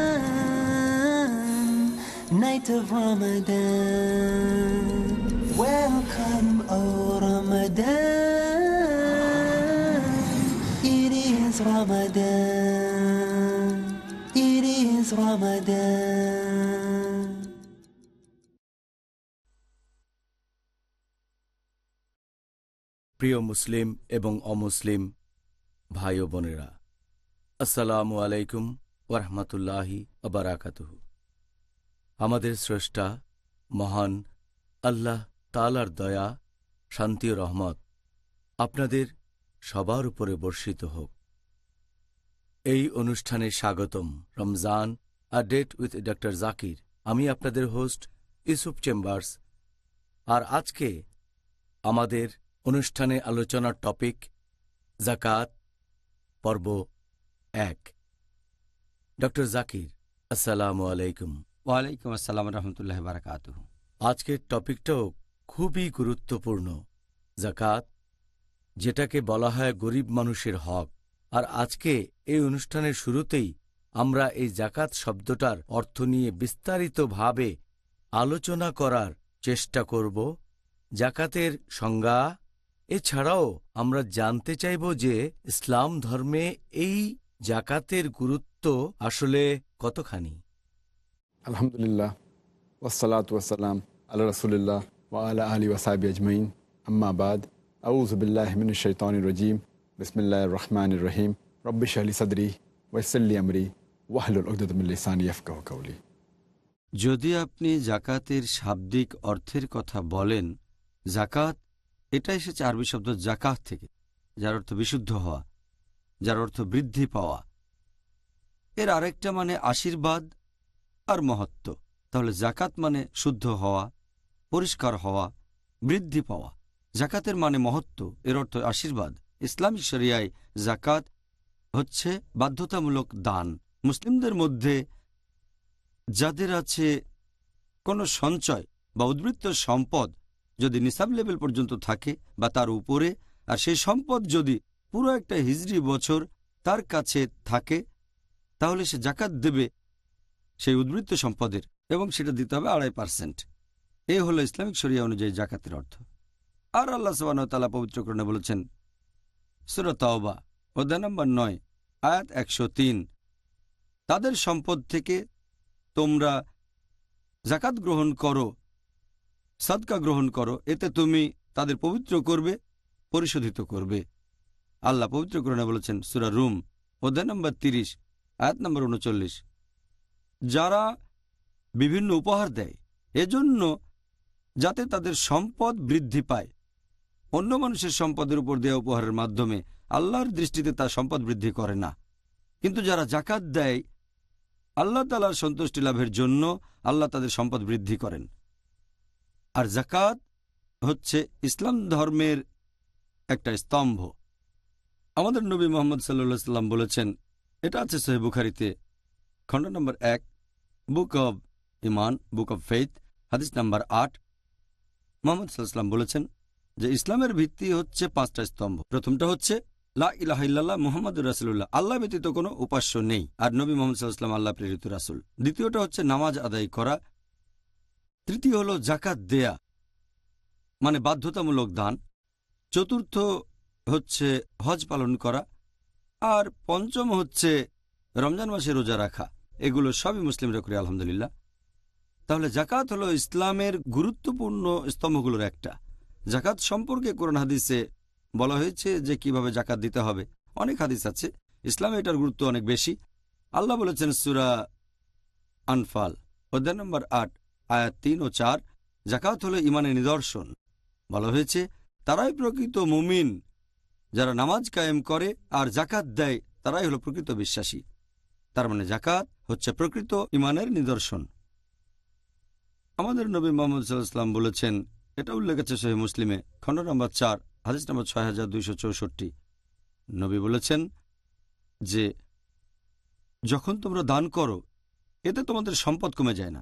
night of Ramadan. Welcome, O Ramadan. It is Ramadan. It is Ramadan. প্রিয় মুসলিম এবং অমুসলিম ভাই ও বোনেরা আসসালামু আলাইকুম ওরহমতুল্লাহি আবারাকাতুহু আমাদের স্রষ্টা, মহান আল্লাহ তালার দয়া, শান্তি ও রহমত আপনাদের সবার উপরে বর্ষিত হোক। এই অনুষ্ঠানে স্বাগতম Ramzan a date with doctor Zakir. আমি আপনাদের হোস্ট ইউসুফ চেম্বার্স। আর আজকে আমাদের অনুষ্ঠানে আলোচনার টপিক জাকাত, পর্ব এক। ডক্টর জাকির, আসসালামু আলাইকুম। ওয়ালাইকুম আসসালাম রহমতুল্লাহ বারকাত আজকের টপিকটাও খুবই গুরুত্বপূর্ণ। জাকাত যেটাকে বলা হয় গরিব মানুষের হক। আর আজকে এই অনুষ্ঠানের শুরুতেই আমরা এই জাকাত শব্দটার অর্থ নিয়ে বিস্তারিতভাবে আলোচনা করার চেষ্টা করব। জাকাতের সংজ্ঞা, এছাড়াও আমরা জানতে চাইব যে ইসলাম ধর্মে এই জাকাতের গুরুত্ব আসলে কতখানি। আলহামদুলিল্লাহ ওসালাত ওয়াসালাম আল্লাহ রসুলিল্লাহ ওয়া আলা ওসাবি আজমাইন। আম্মাবাদ আউজবিল্লাহমিন শৈতান রজিম। বিসমিল্লা রহমান রহিম। রব্বিশ আলী সদরি ওয়াসল্লি আমরি ওয়াহলুল উকদুল্লিসানি ইফকাহ কৌলি যদি আপনি জাকাতের শাব্দিক অর্থের কথা বলেন জাকাত এটা এসেছে আরবি শব্দ জাকাত থেকে, যার অর্থ বিশুদ্ধ হওয়া, যার অর্থ বৃদ্ধি পাওয়া। এর আরেকটা মানে আশীর্বাদ আর মহত্ব। তাহলে জাকাত মানে শুদ্ধ হওয়া, পরিষ্কার হওয়া, বৃদ্ধি পাওয়া। জাকাতের মানে মহত্ব, এর অর্থ আশীর্বাদ। ইসলামী শরিয়ায় জাকাত হচ্ছে বাধ্যতামূলক দান। মুসলিমদের মধ্যে যাদের আছে কোনো সঞ্চয় বা উদ্বৃত্ত সম্পদ যদি নিসাব লেভেল পর্যন্ত থাকে বা তার উপরে, আর সেই সম্পদ যদি পুরো একটা হিজড়ি বছর তার কাছে থাকে, তাহলে সে জাকাত দেবে সেই উদ্বৃত্ত সম্পদের, এবং সেটা দিতে হবে আড়াই পার্সেন্ট। এ হলো ইসলামিক শরিয়া অনুযায়ী জাকাতের অর্থ। আর আল্লাহ সবানতালা পবিত্রকরণে বলেছেন সুরতাওবা অধ্যায় নম্বর নয়, আয়াত একশো তিন। তাদের সম্পদ থেকে তোমরা জাকাত গ্রহণ করো, সাদকা গ্রহণ করো, এতে তুমি তাদের পবিত্র করবে, পরিশোধিত করবে। আল্লাহ পবিত্রকরণে বলেছেন, সুরা রুম, অধ্যায় নম্বর তিরিশ, আয়াত নম্বর উনচল্লিশ। যারা বিভিন্ন উপহার দেয়, এজন্য যাতে তাদের সম্পদ বৃদ্ধি পায়। অন্য মানুষের সম্পদের উপর দেওয়া উপহারের মাধ্যমে আল্লাহর দৃষ্টিতে তার সম্পদ বৃদ্ধি করে না। কিন্তু যারা জাকাত দেয়, আল্লাহ তালার সন্তুষ্টি লাভের জন্য আল্লাহ তাদের সম্পদ বৃদ্ধি করেন। আর জাকাত হচ্ছে ইসলাম ধর্মের একটা স্তম্ভ। আমাদের নবী মোহাম্মদ সাল্লা সাল্লাম বলেছেন, এটা আছে সোহে বুখারিতে, খণ্ড নম্বর এক। Book of Iman book of faith হাদিস নাম্বার আট মোহাম্মদ সাল্লাম বলেছেন যে ইসলামের ভিত্তি হচ্ছে পাঁচটা স্তম্ভ। প্রথমটা হচ্ছে, লা ইলাহিল্লাহ মোহাম্মদ রাসুল্লাহ আল্লাহ ব্যতীত কোনো উপাস্য নেই। আর নবী মোহাম্মদ সাল্লাম আল্লাহ প্রেরিত রাসুল। দ্বিতীয়টা হচ্ছে নামাজ আদায় করা। তৃতীয় হলো জাকাত দেয়া মানে বাধ্যতামূলক দান। চতুর্থ হচ্ছে হজ পালন করা। আর পঞ্চম হচ্ছে রমজান মাসে রোজা রাখা। এগুলো সবই মুসলিমরা করে, আলহামদুলিল্লাহ। তাহলে জাকাত হলো ইসলামের গুরুত্বপূর্ণ স্তম্ভগুলোর একটা। জাকাত সম্পর্কে কোরআন হাদিসে বলা হয়েছে যে কীভাবে জাকাত দিতে হবে। অনেক হাদিস আছে, ইসলামে এটার গুরুত্ব অনেক বেশি। আল্লাহ বলেছেন সুরা আনফাল, অধ্যায় নম্বর আট, আয়াত তিন ও চার জাকাত হলো ইমানের নিদর্শন। বলা হয়েছে, তারাই প্রকৃত মুমিন, যারা নামাজ কায়েম করে আর জাকাত দেয়, তারাই হলো প্রকৃত বিশ্বাসী। তার মানে জাকাত হচ্ছে প্রকৃত ইমানের নিদর্শন। আমাদের নবী মোহাম্মদ সাল্লাহাম বলেছেন, এটা উল্লেখ আছে সহি মুসলিমে খণ্ড নম্বর চার, হাদিস নম্বর ছয় হাজার দুইশো চৌষট্টি। নবী বলেছেন যে, যখন তোমরা দান করো, এতে তোমাদের সম্পদ কমে যায় না।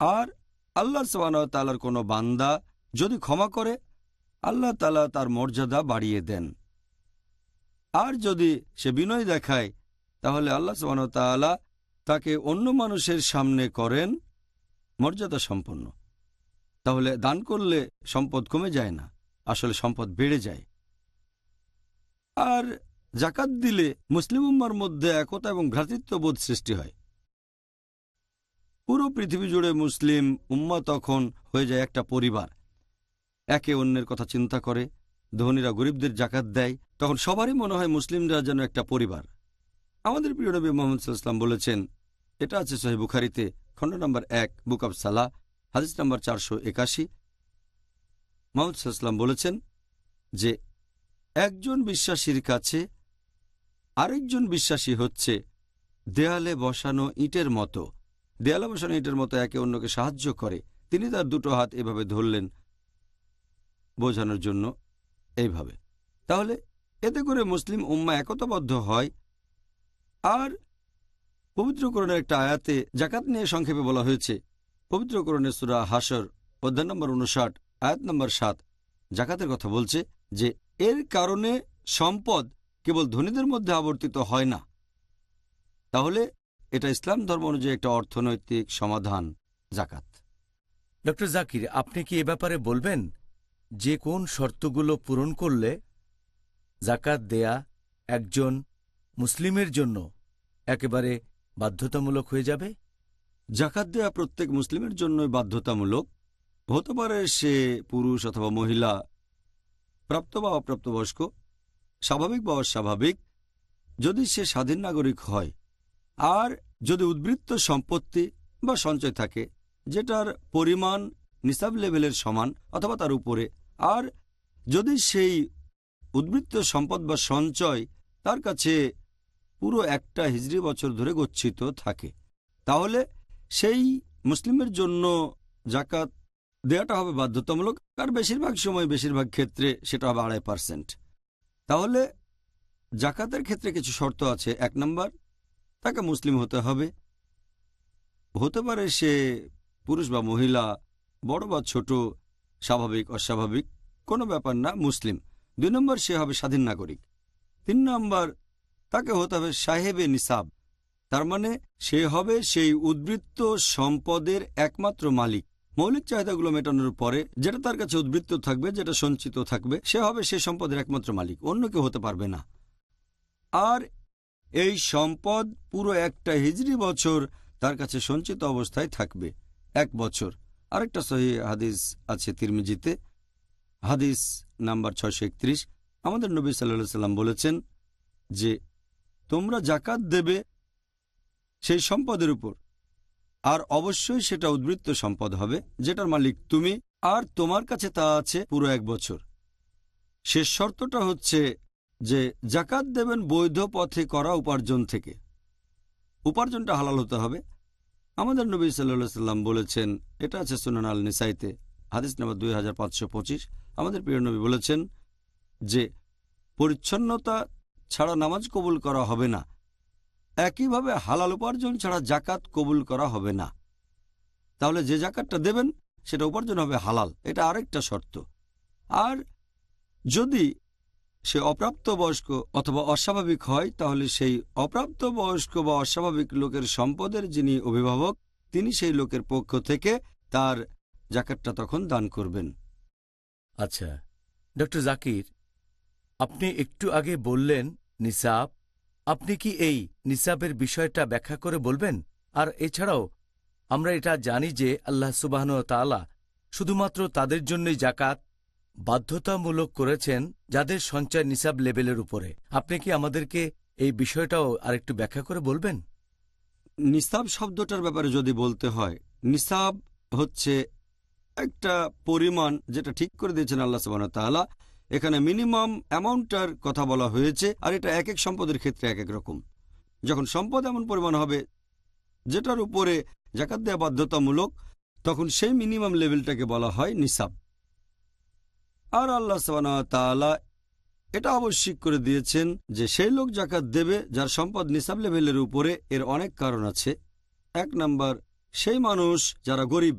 আর আল্লাহ তালার কোনো বান্দা যদি ক্ষমা করে, আল্লাহ তালা তার মর্যাদা বাড়িয়ে দেন। আর যদি সে বিনয় দেখায় তাহলে আল্লাহ তাআলা তাকে অন্য মানুষের সামনে করেন মর্যাদা সম্পন্ন। তাহলে দান করলে সম্পদ কমে যায় না, আসলে সম্পদ বেড়ে যায়। আর জাকাত দিলে মুসলিম উম্মার মধ্যে একতা এবং ভ্রাতৃত্ববোধ সৃষ্টি হয়। পুরো পৃথিবী জুড়ে মুসলিম উম্মা তখন হয়ে যায় একটা পরিবার। একে অন্যের কথা চিন্তা করে, ধনীরা গরিবদের জাকাত দেয়, তখন সবারই মনে হয় মুসলিমরা যেন একটা পরিবার। আমাদের প্রিয় নবী মোহাম্মদ সাল্লাম বলেছেন, এটা আছে সহি বুখারিতে, খণ্ড নম্বর এক, বুক অব সালাহ, হাদিস নম্বর চারশো একাশি। মোহাম্মদ সাল্লাম বলেছেন যে, একজন বিশ্বাসীর কাছে আরেকজন বিশ্বাসী হচ্ছে দেয়ালে বসানো ইটের মতো। দেয়ালে বসানো ইটের মতো একে অন্যকে সাহায্য করে। তিনি তার দুটো হাত এভাবে ধরলেন বোঝানোর জন্য এইভাবে। তাহলে এতে করে মুসলিম উম্মা একতাবদ্ধ হয় আর পবিত্রকরণের একটা আয়াতে জাকাত নিয়ে সংক্ষেপে বলা হয়েছে। পবিত্রকরণের সুরা হাসর অধ্যায় নম্বর উনষাট আয়াত নম্বর সাত। জাকাতের কথা বলছে যে, এর কারণে সম্পদ কেবল ধনীদের মধ্যে আবর্তিত হয় না। তাহলে এটা ইসলাম ধর্ম অনুযায়ী একটা অর্থনৈতিক সমাধান জাকাত ডক্টর জাকির, আপনি কি এ ব্যাপারে বলবেন যে কোন শর্তগুলো পূরণ করলে জাকাত দেয়া একজন মুসলিমের জন্য একেবারে বাধ্যতামূলক হয়ে যাবে? জাকাত দেয়া প্রত্যেক মুসলিমের জন্যই বাধ্যতামূলক। হতে পারে সে পুরুষ অথবা মহিলা, প্রাপ্ত বা অপ্রাপ্তবয়স্ক, স্বাভাবিক বা অস্বাভাবিক, যদি সে স্বাধীন নাগরিক হয়, আর যদি উদ্বৃত্ত সম্পত্তি বা সঞ্চয় থাকে, যেটার পরিমাণ নিসাব লেভেলের সমান অথবা তার উপরে, আর যদি সেই উদ্বৃত্ত সম্পদ বা সঞ্চয় তার কাছে পুরো একটা হিজড়ি বছর ধরে গচ্ছিত থাকে। তাহলে সেই মুসলিমের জন্য জাকাত দেওয়াটা হবে বাধ্যতামূলক, আর বেশিরভাগ সময় বেশিরভাগ ক্ষেত্রে সেটা হবে আড়াই পার্সেন্ট। তাহলে জাকাতের ক্ষেত্রে কিছু শর্ত আছে। এক নম্বর, তাকে মুসলিম হতে হবে। হতে পারে সে পুরুষ বা মহিলা, বড় বা ছোট, স্বাভাবিক, অস্বাভাবিক, কোনো ব্যাপার না, মুসলিম। দুই নম্বর, সে হবে স্বাধীন নাগরিক। তিন নম্বর তাকে হতে হবে সাহেবে নিসাব। তার মানে সে হবে সেই উদ্বৃত্ত সম্পদের একমাত্র মালিক। মৌলিক চাহিদাগুলো মেটানোর পরে যেটা তার কাছে উদ্বৃত্ত থাকবে, যেটা সঞ্চিত থাকবে, সে হবে সে সম্পদের একমাত্র মালিক, অন্য কেউ হতে পারবে না। আর এই সম্পদ পুরো একটা হিজড়ি বছর তার কাছে সঞ্চিত অবস্থায় থাকবে, এক বছর। আরেকটা সহি হাদিস আছে তিরমিজিতে, হাদিস নাম্বার একত্রিশ। আমাদের নবী সাল্লা সাল্লাম বলেছেন যে তোমরা জাকাত দেবে সেই সম্পদের উপর। আর অবশ্যই সেটা উদ্বৃত্ত সম্পদ হবে, যেটার মালিক তুমি, আর তোমার কাছে তা আছে পুরো এক বছর। শেষ শর্তটা হচ্ছে যে জাকাত দেবেন বৈধ পথে করা উপার্জন থেকে। উপার্জনটা হালাল হতে হবে। আমাদের নবী সাল্লা সাল্লাম বলেছেন, এটা আছে সুনান আল নিসাইতে হাদিস নাম্বার দুই হাজার পাঁচশো পঁচিশ। আমাদের প্রিয় নবী বলেছেন যে পরিচ্ছন্নতা ছাড়া নামাজ কবুল করা হবে না। একইভাবে হালাল উপার্জন ছাড়া জাকাত কবুল করা হবে না। তাহলে যে জাকাতটা দেবেন, সেটা উপার্জন হবে হালাল। এটা আরেকটা শর্ত। আর যদি সে অপ্রাপ্ত বয়স্ক অথবা অস্বাভাবিক হয়, তাহলে সেই অপ্রাপ্ত বয়স্ক বা অস্বাভাবিক লোকের সম্পদের যিনি অভিভাবক, তিনি সেই লোকের পক্ষ থেকে তার জাকাতটা তখন দান করবেন। আচ্ছা ডক্টর জাকির আপনি একটু আগে বললেন, নিসাব, আপনি কি এই নিসাবের বিষয়টা ব্যাখ্যা করে বলবেন? আর এছাড়াও, আমরা এটা জানি যে আল্লাহ সুবাহন তাআলা শুধুমাত্র তাদের জন্যই জাকাত বাধ্যতামূলক করেছেন যাদের সঞ্চয় নিসাব লেভেলের উপরে। আপনি কি আমাদেরকে এই বিষয়টাও আরেকটু ব্যাখ্যা করে বলবেন? নিসাব শব্দটার ব্যাপারে যদি বলতে হয়, নিসাব হচ্ছে একটা পরিমাণ যেটা ঠিক করে দিয়েছেন আল্লাহ সুবাহ এখানে মিনিমাম অ্যামাউন্টটার কথা বলা হয়েছে, আর এটা এক এক সম্পদের ক্ষেত্রে এক এক রকম। যখন সম্পদ এমন পরিমাণ হবে, যেটার উপরে জাকাত দেওয়া বাধ্যতামূলক, তখন সেই মিনিমাম লেভেলটাকে বলা হয় নিসাব। আর আল্লাহ তাআলা এটা আবশ্যিক করে দিয়েছেন যে সেই লোক জাকাত দেবে যার সম্পদ নিসাব লেভেলের উপরে এর অনেক কারণ আছে। এক নাম্বার, সেই মানুষ যারা গরিব,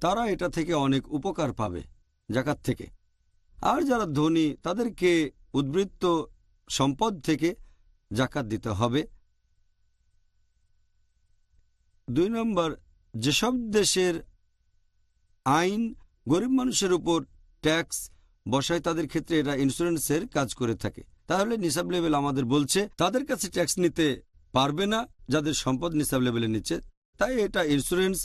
তারা এটা থেকে অনেক উপকার পাবে জাকাত থেকে। আর যারা ধনী, তাদেরকে উদ্বৃত্ত সম্পদ থেকে জাকাত দিতে হবে। দুই নম্বর, যেসব দেশের আইন গরিব মানুষের উপর ট্যাক্স বসায়, তাদের ক্ষেত্রে এরা ইন্স্যুরেন্সের কাজ করে থাকে। তাহলে নিসাব লেভেল আমাদের বলছে, তাদের কাছে ট্যাক্স নিতে পারবে না, যাদের সম্পদ নিসাব লেভেলে নিচ্ছে তাই এটা ইন্স্যুরেন্স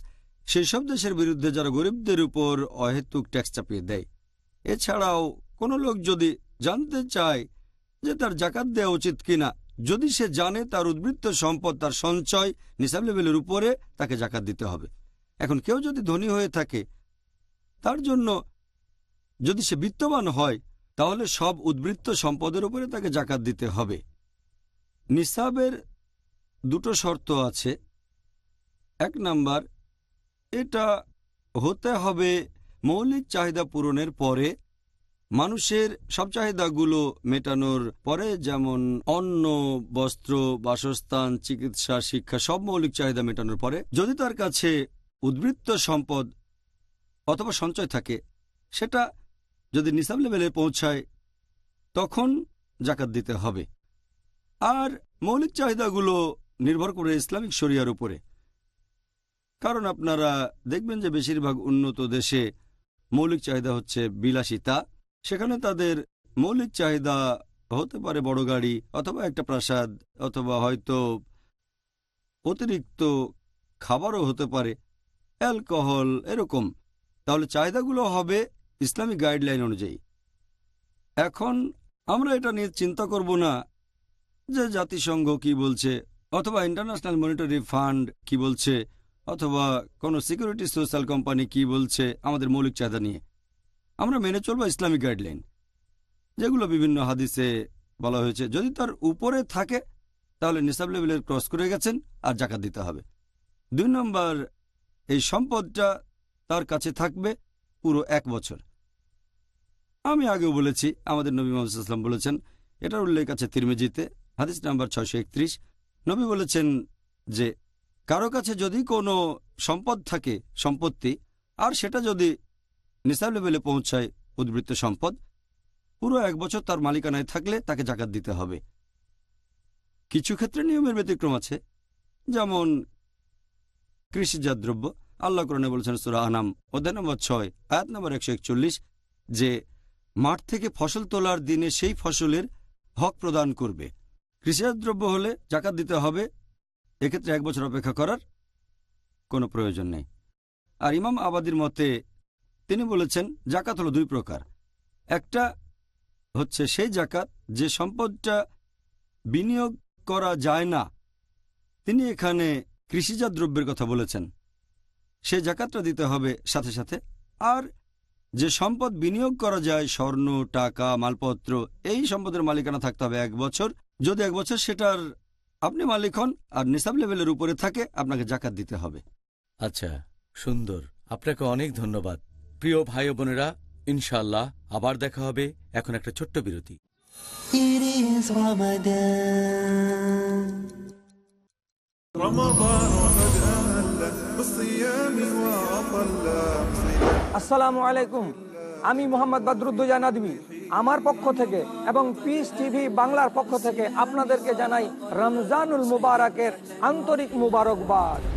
সেই সব দেশের বিরুদ্ধে যারা গরিবদের উপর অহেতুক ট্যাক্স চাপিয়ে দেয়। এছাড়াও কোনো লোক যদি জানতে চায় যে তার জাকাত দেওয়া উচিত কিনা, যদি সে জানে তার উদ্বৃত্ত সম্পদ, তার সঞ্চয় নিসাব লেভেলের উপরে তাকে জাকাত দিতে হবে। এখন কেউ যদি ধনী হয়ে থাকে, তার জন্য যদি সে বিত্তবান হয়, তাহলে সব উদ্বৃত্ত সম্পদের উপরে তাকে জাকাত দিতে হবে। নিসাবের দুটো শর্ত আছে। এক নাম্বার, এটা হতে হবে মৌলিক চাহিদা পূরণের পরে মানুষের সব চাহিদাগুলো মেটানোর পরে যেমন অন্ন, বস্ত্র, বাসস্থান, চিকিৎসা, শিক্ষা সব মৌলিক চাহিদা মেটানোর পরে যদি তার কাছে উদ্বৃত্ত সম্পদ অথবা সঞ্চয় থাকে, সেটা যদি নিসাব লেভেলে পৌঁছায়, তখন জাকাত দিতে হবে। আর মৌলিক চাহিদাগুলো নির্ভর করে ইসলামিক শরিয়ার উপরে। কারণ আপনারা দেখবেন যে বেশিরভাগ উন্নত দেশে মৌলিক চাহিদা হচ্ছে বিলাসিতা। সেখানে তাদের মৌলিক চাহিদা হতে পারে বড় গাড়ি অথবা একটা প্রাসাদ অথবা হয়তো অতিরিক্ত খাবারও হতে পারে, অ্যালকোহল এরকম। তাহলে চাহিদাগুলো হবে ইসলামিক গাইডলাইন অনুযায়ী। এখন আমরা এটা নিয়ে চিন্তা করব না যে জাতিসংঘ কি বলছে অথবা ইন্টারন্যাশনাল মনিটারি ফান্ড কি বলছে। অথবা কোনো সিকিউরিটি সোশ্যাল কোম্পানি কি বলছে আমাদের মৌলিক চাহিদা নিয়ে। আমরা মেনে চলবো ইসলামিক গাইডলাইন, যেগুলো বিভিন্ন হাদিসে বলা হয়েছে, যদি তার উপরে থাকে, তাহলে নিসাব লেভেলের ক্রস করে গেছেন আর জাকাত দিতে হবে। দুই নম্বর, এই সম্পদটা তার কাছে থাকবে পুরো এক বছর। আমি আগেও বলেছি, আমাদের নবী মোহাম্মদাম বলেছেন, এটার উল্লেখ আছে তিরমেজিতে, হাদিস নাম্বার ছয়শো একত্রিশ। নবী বলেছেন যে কারও কাছে যদি কোনো সম্পদ থাকে, সম্পত্তি, আর সেটা যদি নিসাব লেভেলে পৌঁছায় উদ্বৃত্ত সম্পদ, পুরো এক বছর তার মালিকানায় থাকলে তাকে জাকাত দিতে হবে। কিছু ক্ষেত্রে নিয়মের ব্যতিক্রম আছে, যেমন কৃষিজাত দ্রব্য। আল্লাহ করণে বলেছেন সুরা আনাম অধ্যায় নম্বর ছয়, আয়াত নম্বর একশো একচল্লিশ, যে মাঠ থেকে ফসল তোলার দিনে সেই ফসলের হক প্রদান করবে। কৃষিজাত দ্রব্য হলে জাকাত দিতে হবে এক্ষেত্রে এক বছর অপেক্ষা করার কোনো প্রয়োজন নেই। আর ইমাম আবাদির মতে তিনি বলেছেন জাকাত হলো দুই প্রকার। একটা হচ্ছে সেই জাকাত যে সম্পদটা বিনিয়োগ করা যায় না। তিনি এখানে কৃষিজাত দ্রব্যের কথা বলেছেন। সেই জাকাতটা দিতে হবে সাথে সাথে। আর যে সম্পদ বিনিয়োগ করা যায়, স্বর্ণ, টাকা, মালপত্র, এই সম্পদের মালিকানা থাকতে হবে এক বছর। যদি এক বছর সেটার আপনি মালিক হন আর নিসাব লেভেলের উপরে থাকে আপনাকে জাকাত দিতে হবে। আচ্ছা সুন্দর। আপনাকে অনেক ধন্যবাদ। প্রিয় ভাই বোনেরা ইনশাল্লাহ আবার দেখা হবে। এখন একটা ছোট্ট বিরতি। আসসালামু আলাইকুম। আমি মোহাম্মদ বাদরুদ্দোজা নাদবি। আমার পক্ষ থেকে এবং পিস টিভি বাংলার পক্ষ থেকে আপনাদেরকে জানাই রমজানুল মুবারকের আন্তরিক মুবারকবাদ।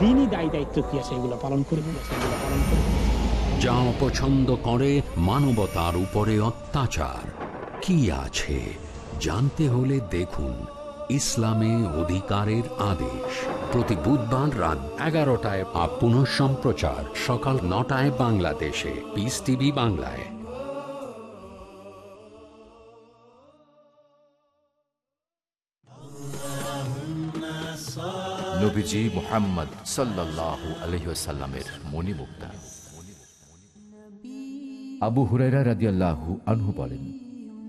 দিনই দায় দায়িত্ব কি আছে? এগুলো পালন করব যা অপছন্দ করে মানবতার উপরে অত্যাচার। কি আছে? জানতে হলে দেখুন ইসলামে অধিকারের আদেশ। প্রতি বুধবার রাত এগারোটায় আপ সম্প্রচার সকাল নটায় বাংলাদেশে। পিস টিভি বাংলায়। নবীজি মোহাম্মদ সাল্লাহ আলহিসাল্লামের মণিমুক্তা। আবু হুরাইরা রাদিয়াল্লাহু আনহু বলেন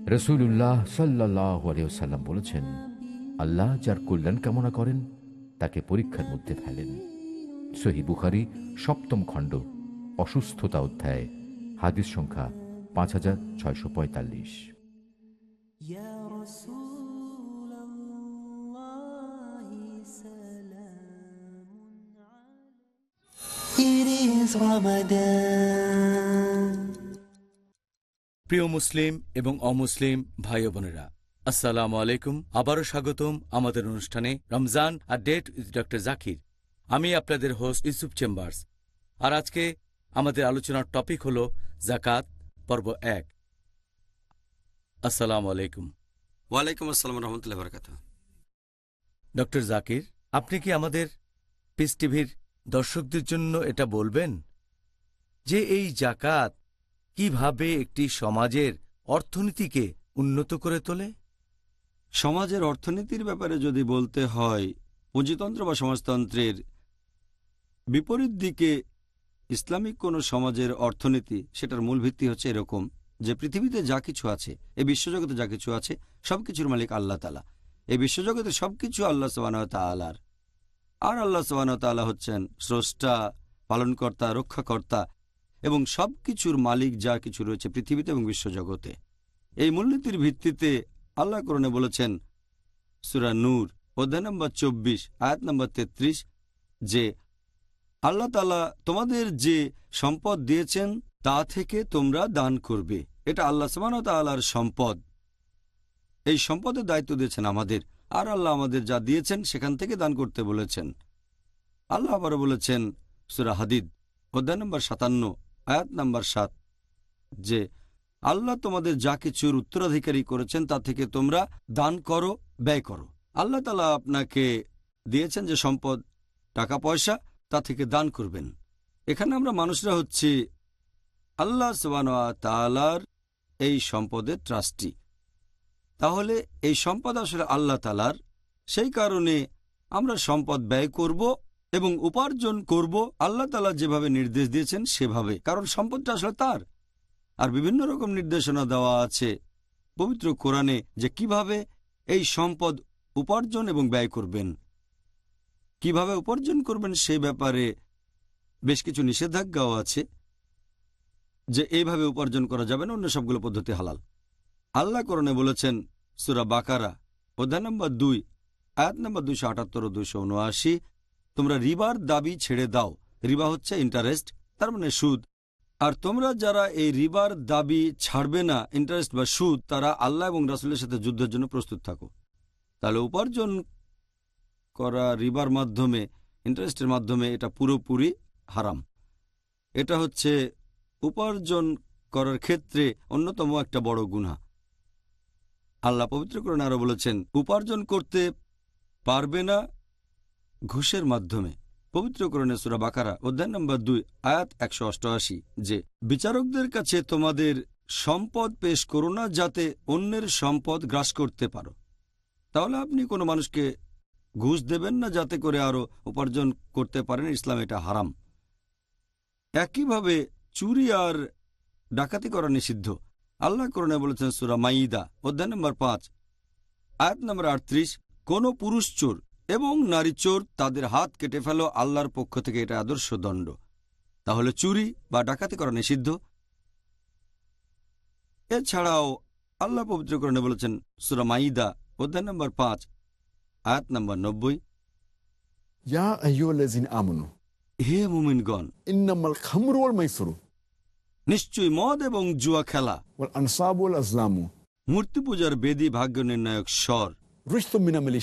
রসুল্লাহ সাল্লাহ আলিয়াল্লাম বলেছেন, আল্লাহ যার কল্যাণ কামনা করেন, তাকে পরীক্ষার মধ্যে ফেলেন। সহি বুখারি সপ্তম খণ্ড, অসুস্থতা অধ্যায়, হাদিস সংখ্যা পাঁচ হাজার ছয়শো পঁয়তাল্লিশ। It is Ramadan. প্রিয় মুসলিম এবং অমুসলিম ভাই ও বোনেরা আসসালামু আলাইকুম। আবারও স্বাগতম আমাদের অনুষ্ঠানে রমজান আর ডেট উইথ ডক্টর জাকির। আমি আপনাদের হোস্ট ইউসুফ চেম্বার্স। আর আজকে আমাদের আলোচনার টপিক হল জাকাত পর্ব এক। আসসালামু আলাইকুম। ওয়ালাইকুম আসসালাম রহমতুল্লাহ বরকাত ডক্টর জাকির আপনি কি আমাদের পিস টিভির দর্শকদের জন্য এটা বলবেন যে এই জাকাত কীভাবে একটি সমাজের অর্থনীতিকে উন্নত করে তোলে? সমাজের অর্থনীতির ব্যাপারে যদি বলতে হয়, পুঁজিতন্ত্র বা সমাজতন্ত্রের বিপরীত দিকে ইসলামিক কোনো সমাজের অর্থনীতি, সেটার মূল ভিত্তি হচ্ছে এরকম যে পৃথিবীতে যা কিছু আছে, এই বিশ্বজগতে যা কিছু আছে, সবকিছুর মালিক আল্লাহ তালা এই বিশ্বজগতে সবকিছু আল্লাহ সবান তালার আর আল্লাহ সবান তালা হচ্ছেন স্রষ্টা, পালনকর্তা, রক্ষাকর্তা এবং সবকিছুর মালিক যা কিছু রয়েছে পৃথিবীতে এবং বিশ্বজগতে। এই মূলনীতির ভিত্তিতে আল্লাহ করণে বলেছেন, সুরা নূর, অধ্যায় নম্বর চব্বিশ, আয়াত নম্বর তেত্রিশ, যে আল্লাহ তালা তোমাদের যে সম্পদ দিয়েছেন, তা থেকে তোমরা দান করবে। এটা আল্লাহ সমান তাল্লাহর সম্পদ। এই সম্পদের দায়িত্ব দিয়েছেন আমাদের। আর আল্লাহ আমাদের যা দিয়েছেন সেখান থেকে দান করতে বলেছেন। আল্লাহ আবারও বলেছেন, সুরা হাদিদ, অধ্যায় নম্বর সাতান্ন, আয়াত নম্বর সাত, যে, আল্লাহ তোমাদের যা কিছুর উত্তরাধিকারী করেছেন তা থেকে তোমরা দান করো, ব্যয় করো। আল্লাহ তালা আপনাকে দিয়েছেন যে সম্পদ, টাকা, পয়সা, তা থেকে দান করবেন। এখানে আমরা মানুষরা হচ্ছি আল্লাহ তালার এই সম্পদের ট্রাস্টি। তাহলে এই সম্পদ আসলে আল্লাহ তালার সেই কারণে আমরা সম্পদ ব্যয় করব এবং উপার্জন করব আল্লাহ তালা যেভাবে নির্দেশ দিয়েছেন সেভাবে, কারণ সম্পদটা আসলে তার। আর বিভিন্ন রকম নির্দেশনা দেওয়া আছে পবিত্র কোরআনে যে কীভাবে এই সম্পদ উপার্জন এবং ব্যয় করবেন। কীভাবে উপার্জন করবেন সেই ব্যাপারে বেশ কিছু নিষেধাজ্ঞাও আছে যে এইভাবে উপার্জন করা যাবে না, অন্য সবগুলো পদ্ধতি হালাল। আল্লাহ করণে বলেছেন সুরা বাকারা অধ্যায় নম্বর দুই আয়াত নম্বর দুইশো আটাত্তর ও দুইশো উনআশি তোমরা রিবার দাবি ছেড়ে দাও। রিবা হচ্ছে ইন্টারেস্ট তার মানে সুদ। আর তোমরা যারা এই রিবার দাবি ছাড়বে না ইন্টারেস্ট বা সুদ, তারা আল্লাহ এবং রাসুলের সাথে যুদ্ধের জন্য প্রস্তুত থাকো। তাহলে উপার্জন করা রিবার মাধ্যমে ইন্টারেস্টের মাধ্যমে এটা পুরোপুরি হারাম। এটা হচ্ছে উপার্জন করার ক্ষেত্রে অন্যতম একটা বড় গুণা আল্লাহ পবিত্রকরণ আরও বলেছেন, উপার্জন করতে পারবে না ঘুষের মাধ্যমে। পবিত্রকরণে সুরা বাকারা, অধ্যায় নম্বর দুই, আয়াত একশো অষ্টআশি, যে, বিচারকদের কাছে তোমাদের সম্পদ পেশ করো না যাতে অন্যের সম্পদ গ্রাস করতে পারো। তাহলে আপনি কোনো মানুষকে ঘুষ দেবেন না যাতে করে আরও উপার্জন করতে পারেন, ইসলাম এটা হারাম। একইভাবে চুরি আর ডাকাতি করা নিষিদ্ধ। আল্লাহ করণে বলেছেন সুরা মাইদা অধ্যায় নম্বর পাঁচ। আয়াত নম্বর আটত্রিশ কোনো পুরুষ চোর এবং নারী চোর তাদের হাত কেটে ফেলো আল্লাহর পক্ষ থেকে এটা আদর্শ দণ্ড। তাহলে চুরি বা ডাকাতি করা নিষিদ্ধ। এছাড়াও আল্লাহ পবিত্রকরণে বলেছেন সুরা মাইদা অধ্যায় নম্বর পাঁচ আয়াত নম্বর নব্বই। হে মুমিনগণ। ইন্নামাল মাইসিরু। নিশ্চয়ই মদ এবং জুয়া খেলা। মূর্তি পূজার বেদি ভাগ্য নির্ণায়ক স্বর। মিন আমালি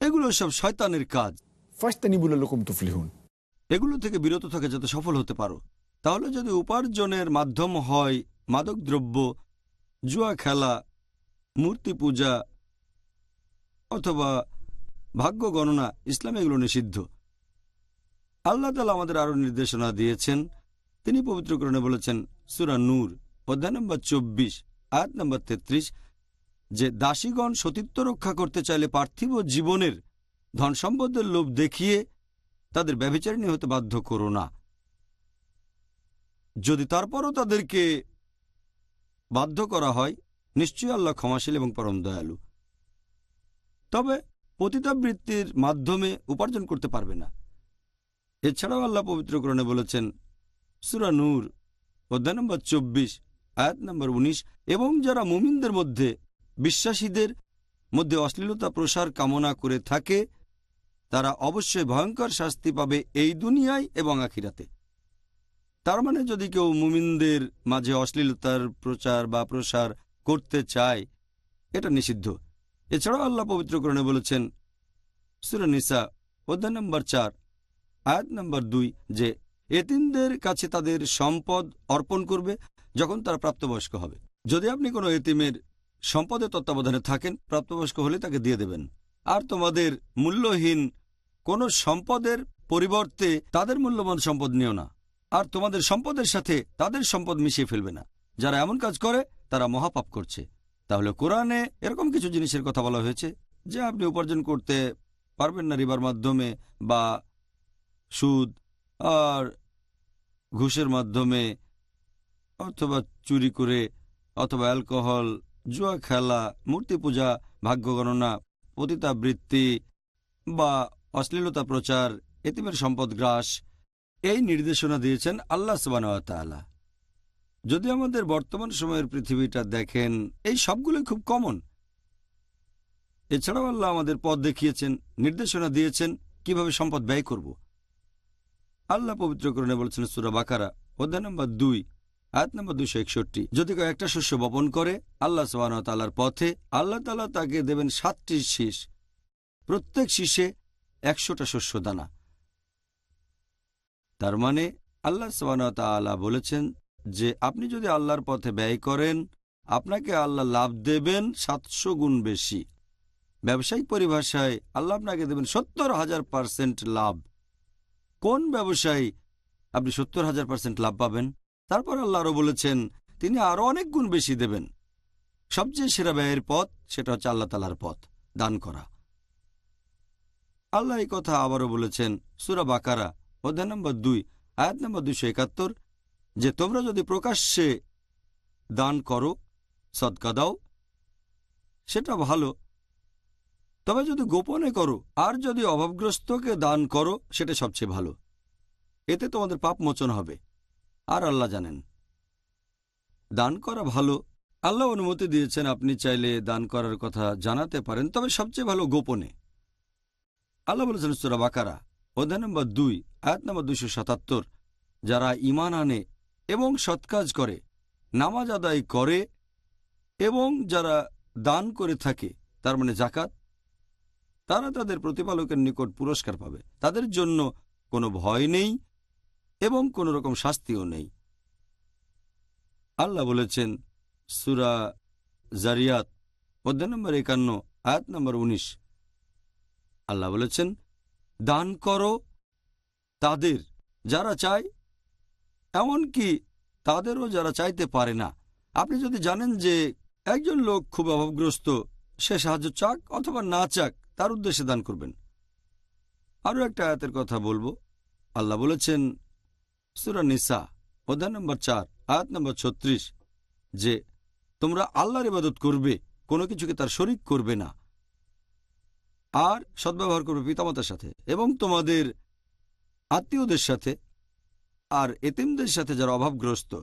এগুলো সব শয়তানের কাজ। এগুলো থেকে বিরত থাকে যাতে সফল হতে পারো। তাহলে যদি উপার্জনের মাধ্যম হয় মাদকদ্রব্য জুয়া খেলা মূর্তি পূজা অথবা ভাগ্য গণনা ইসলামে এগুলো নিষিদ্ধ। আল্লাহ তালা আমাদের আরও নির্দেশনা দিয়েছেন তিনি পবিত্র পবিত্রকরণে বলেছেন, সুরা নূর, অধ্যায় নম্বর চব্বিশ, আয়াত নম্বর তেত্রিশ, যে দাসীগণ সতীত্ব রক্ষা করতে চাইলে পার্থিব জীবনের ধন সম্পদের লোভ দেখিয়ে তাদের ব্যভিচারিণী হতে বাধ্য করো না। যদি তারপরও তাদেরকে বাধ্য করা হয়, নিশ্চয়ই আল্লাহ ক্ষমাশীল এবং পরম দয়ালু। তবে পতিতাবৃত্তির মাধ্যমে উপার্জন করতে পারবে না। এছাড়াও আল্লাহ পবিত্রকরণে বলেছেন সুরা নূর, অধ্যায় নম্বর চব্বিশ, আয়াত নম্বর উনিশ, এবং যারা মুমিনদের মধ্যে বিশ্বাসীদের মধ্যে অশ্লীলতা প্রসার কামনা করে থাকে, তারা অবশ্যই ভয়ঙ্কর শাস্তি পাবে এই দুনিয়ায় এবং আখিরাতে। তার মানে যদি কেউ মুমিনদের মাঝে অশ্লীলতার প্রচার বা প্রসার করতে চায়, এটা নিষিদ্ধ। এছাড়াও আল্লাহ পবিত্রকরণে বলেছেন সুরানিসা অধ্যায় নম্বর চার, আয়াত নম্বর দুই, যে এতিমদের কাছে তাদের সম্পদ অর্পণ করবে যখন তারা প্রাপ্তবয়স্ক হবে। যদি আপনি কোনো এতিমের সম্পদের তত্ত্বাবধানে থাকেন, প্রাপ্তবয়স্ক হলে তাকে দিয়ে দেবেন। আর তোমাদের মূল্যহীন কোনো সম্পদের পরিবর্তে তাদের মূল্যবান সম্পদ নিও না। আর তোমাদের সম্পদের সাথে তাদের সম্পদ মিশিয়ে ফেলবে না। যারা এমন কাজ করে, তারা মহাপাপ করছে। তাহলে কোরআনে এরকম কিছু জিনিসের কথা বলা হয়েছে, যে আপনি উপার্জন করতে পারবেন না রিবার মাধ্যমে বা সুদ আর ঘুষের মাধ্যমে অথবা চুরি করে অথবা অ্যালকোহল, জুয়া খেলা, মূর্তি পূজা, ভাগ্য গণনা, পতিতাবৃত্তি বা অশ্লীলতা প্রচার, এতিমের সম্পদ গ্রাস, এই নির্দেশনা দিয়েছেন আল্লাহ সুবান যদি আমাদের বর্তমান সময়ের পৃথিবীটা দেখেন, এই সবগুলোই খুব কমন এছাড়াও আল্লাহ আমাদের পথ দেখিয়েছেন, নির্দেশনা দিয়েছেন, কীভাবে সম্পদ ব্যয় করব। আল্লাহ পবিত্র পবিত্রকরণে বলেছেন সুরা বাকারা, অধ্যায় নম্বর দুই, আয়াত নম্বর দুশো একষট্টি। যদি কেউ একটা শস্য বপন করে, আল্লাহ তালার পথে, আল্লাহ তালা তাকে দেবেন সাতটি শীষ। প্রত্যেক শীষে একশোটা শস্য দানা। তার মানে আল্লাহ তালা বলেছেন যে, আপনি যদি আল্লাহর পথে ব্যয় করেন, আপনাকে আল্লাহ লাভ দেবেন সাতশো গুণ বেশি। ব্যবসায়িক পরিভাষায় আল্লাহ আপনাকে দেবেন সত্তর হাজার পার্সেন্ট লাভ। কোন ব্যবসায়ী আপনি সত্তর হাজার পার্সেন্ট লাভ পাবেন? তারপর আল্লাহ আরও বলেছেন, তিনি আরও অনেক গুণ বেশি দেবেন। সবচেয়ে সেরা ব্যয়ের পথ সেটা হচ্ছে আল্লাহ তালার পথ, দান করা। আল্লাহ এই কথা আবারও বলেছেন, সুরা বাকারা, অধ্যায় নম্বর দুই, আয়াত নম্বর দুইশো একাত্তর, যে তোমরা যদি প্রকাশ্যে দান করো সৎকা দাও, সেটা ভালো। তবে যদি গোপনে করো, আর যদি অভাবগ্রস্তকে দান করো, সেটা সবচেয়ে ভালো। এতে তোমাদের পাপ মোচন হবে। আর আল্লাহ জানেন। দান করা ভালো। আল্লাহ অনুমতি দিয়েছেন আপনি চাইলে দান করার কথা জানাতে পারেন, তবে সবচেয়ে ভালো গোপনে। আল্লাহ বলেছেন সুরা বাকারা, অধ্যায় নম্বর দুই, আয়াত নম্বর দুইশো সাতাত্তর, যারা ইমান আনে এবং সৎকাজ করে, নামাজ আদায় করে, এবং যারা দান করে থাকে, তার মানে জাকাত তারা তাদের প্রতিপালকের নিকট পুরস্কার পাবে। তাদের জন্য কোনো ভয় নেই এবং কোনো রকম শাস্তিও নেই। আল্লাহ বলেছেন, সুরা জারিয়াত অধ্যায় নম্বর একান্ন, আয়াত নম্বর উনিশ। আল্লাহ বলেছেন, দান করো তাদের যারা চায়, এমনকি তাদেরও যারা চাইতে পারে না। আপনি যদি জানেন যে একজন লোক খুব অভাবগ্রস্ত, সে সাহায্য চাক অথবা না চাক তার উদ্দেশ্যে দান করবেন। আরও একটা আয়াতের কথা বলব। আল্লাহ বলেছেন, সুরা নিসা, অধ্যায় নম্বর চার, আয়াত নম্বর ছত্রিশ, যে তোমরা আল্লাহর ইবাদত করবে, কোনো কিছুকে তার শরিক করবে না। আর সদ্ব্যবহার করবে পিতামাতার সাথে এবং তোমাদের আত্মীয়দের সাথে আর এতিমদের সাথে যারা অভাবগ্রস্ত,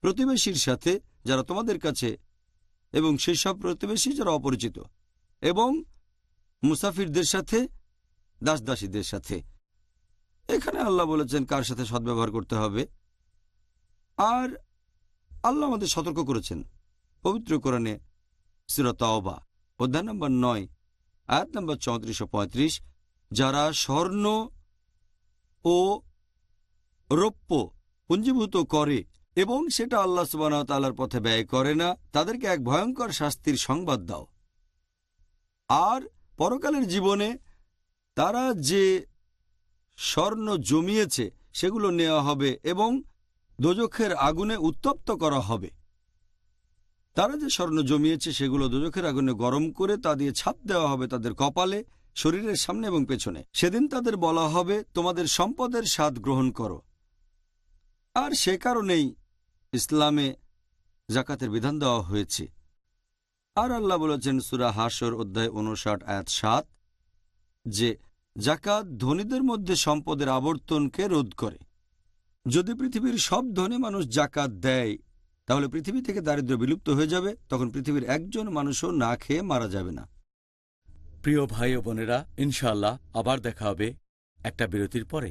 প্রতিবেশীর সাথে যারা তোমাদের কাছে এবং সেই সব প্রতিবেশী যারা অপরিচিত এবং মুসাফিরদের সাথে, দাসদাসীদের সাথে। এখানে আল্লাহ বলেছেন, কার সাথে সদ্ব্যবহার করতে হবে? আর আল্লাহ আমাদের সতর্ক করেছেন, পবিত্র কোরআনে সিরতাওবা অধ্যায় নম্বর নয়, আয়াত নম্বর চৌত্রিশশো পঁয়ত্রিশ, যারা স্বর্ণ ও রৌপ্য পুঞ্জীভূত করে এবং সেটা আল্লাহ সুবাহ তাল্লার পথে ব্যয় করে না, তাদেরকে এক ভয়ঙ্কর শাস্তির সংবাদ দাও। আর পরকালের জীবনে তারা যে স্বর্ণ জমিয়েছে, সেগুলো নেওয়া হবে এবং দোজখের আগুনে উত্তপ্ত করা হবে। তারা যে স্বর্ণ জমিয়েছে, সেগুলো দোজখের আগুনে গরম করে তা দিয়ে ছাপ দেওয়া হবে তাদের কপালে, শরীরের সামনে এবং পেছনে। সেদিন তাদের বলা হবে, তোমাদের সম্পদের স্বাদ গ্রহণ করো। আর সে কারণেই ইসলামে জাকাতের বিধান দেওয়া হয়েছে। আর আল্লাহ বলেছেন সুরা হাসর অধ্যায় উনষাট আয়াত সাত যে জাকাত ধনীদের মধ্যে সম্পদের আবর্তনকে রোধ করে। যদি পৃথিবীর সব ধনী মানুষ জাকাত দেয় তাহলে পৃথিবী থেকে দারিদ্র্য বিলুপ্ত হয়ে যাবে তখন পৃথিবীর একজন মানুষও না খেয়ে মারা যাবে না। প্রিয় ভাই ও বোনেরা ইনশাআল্লাহ আবার দেখা হবে একটা বিরতির পরে।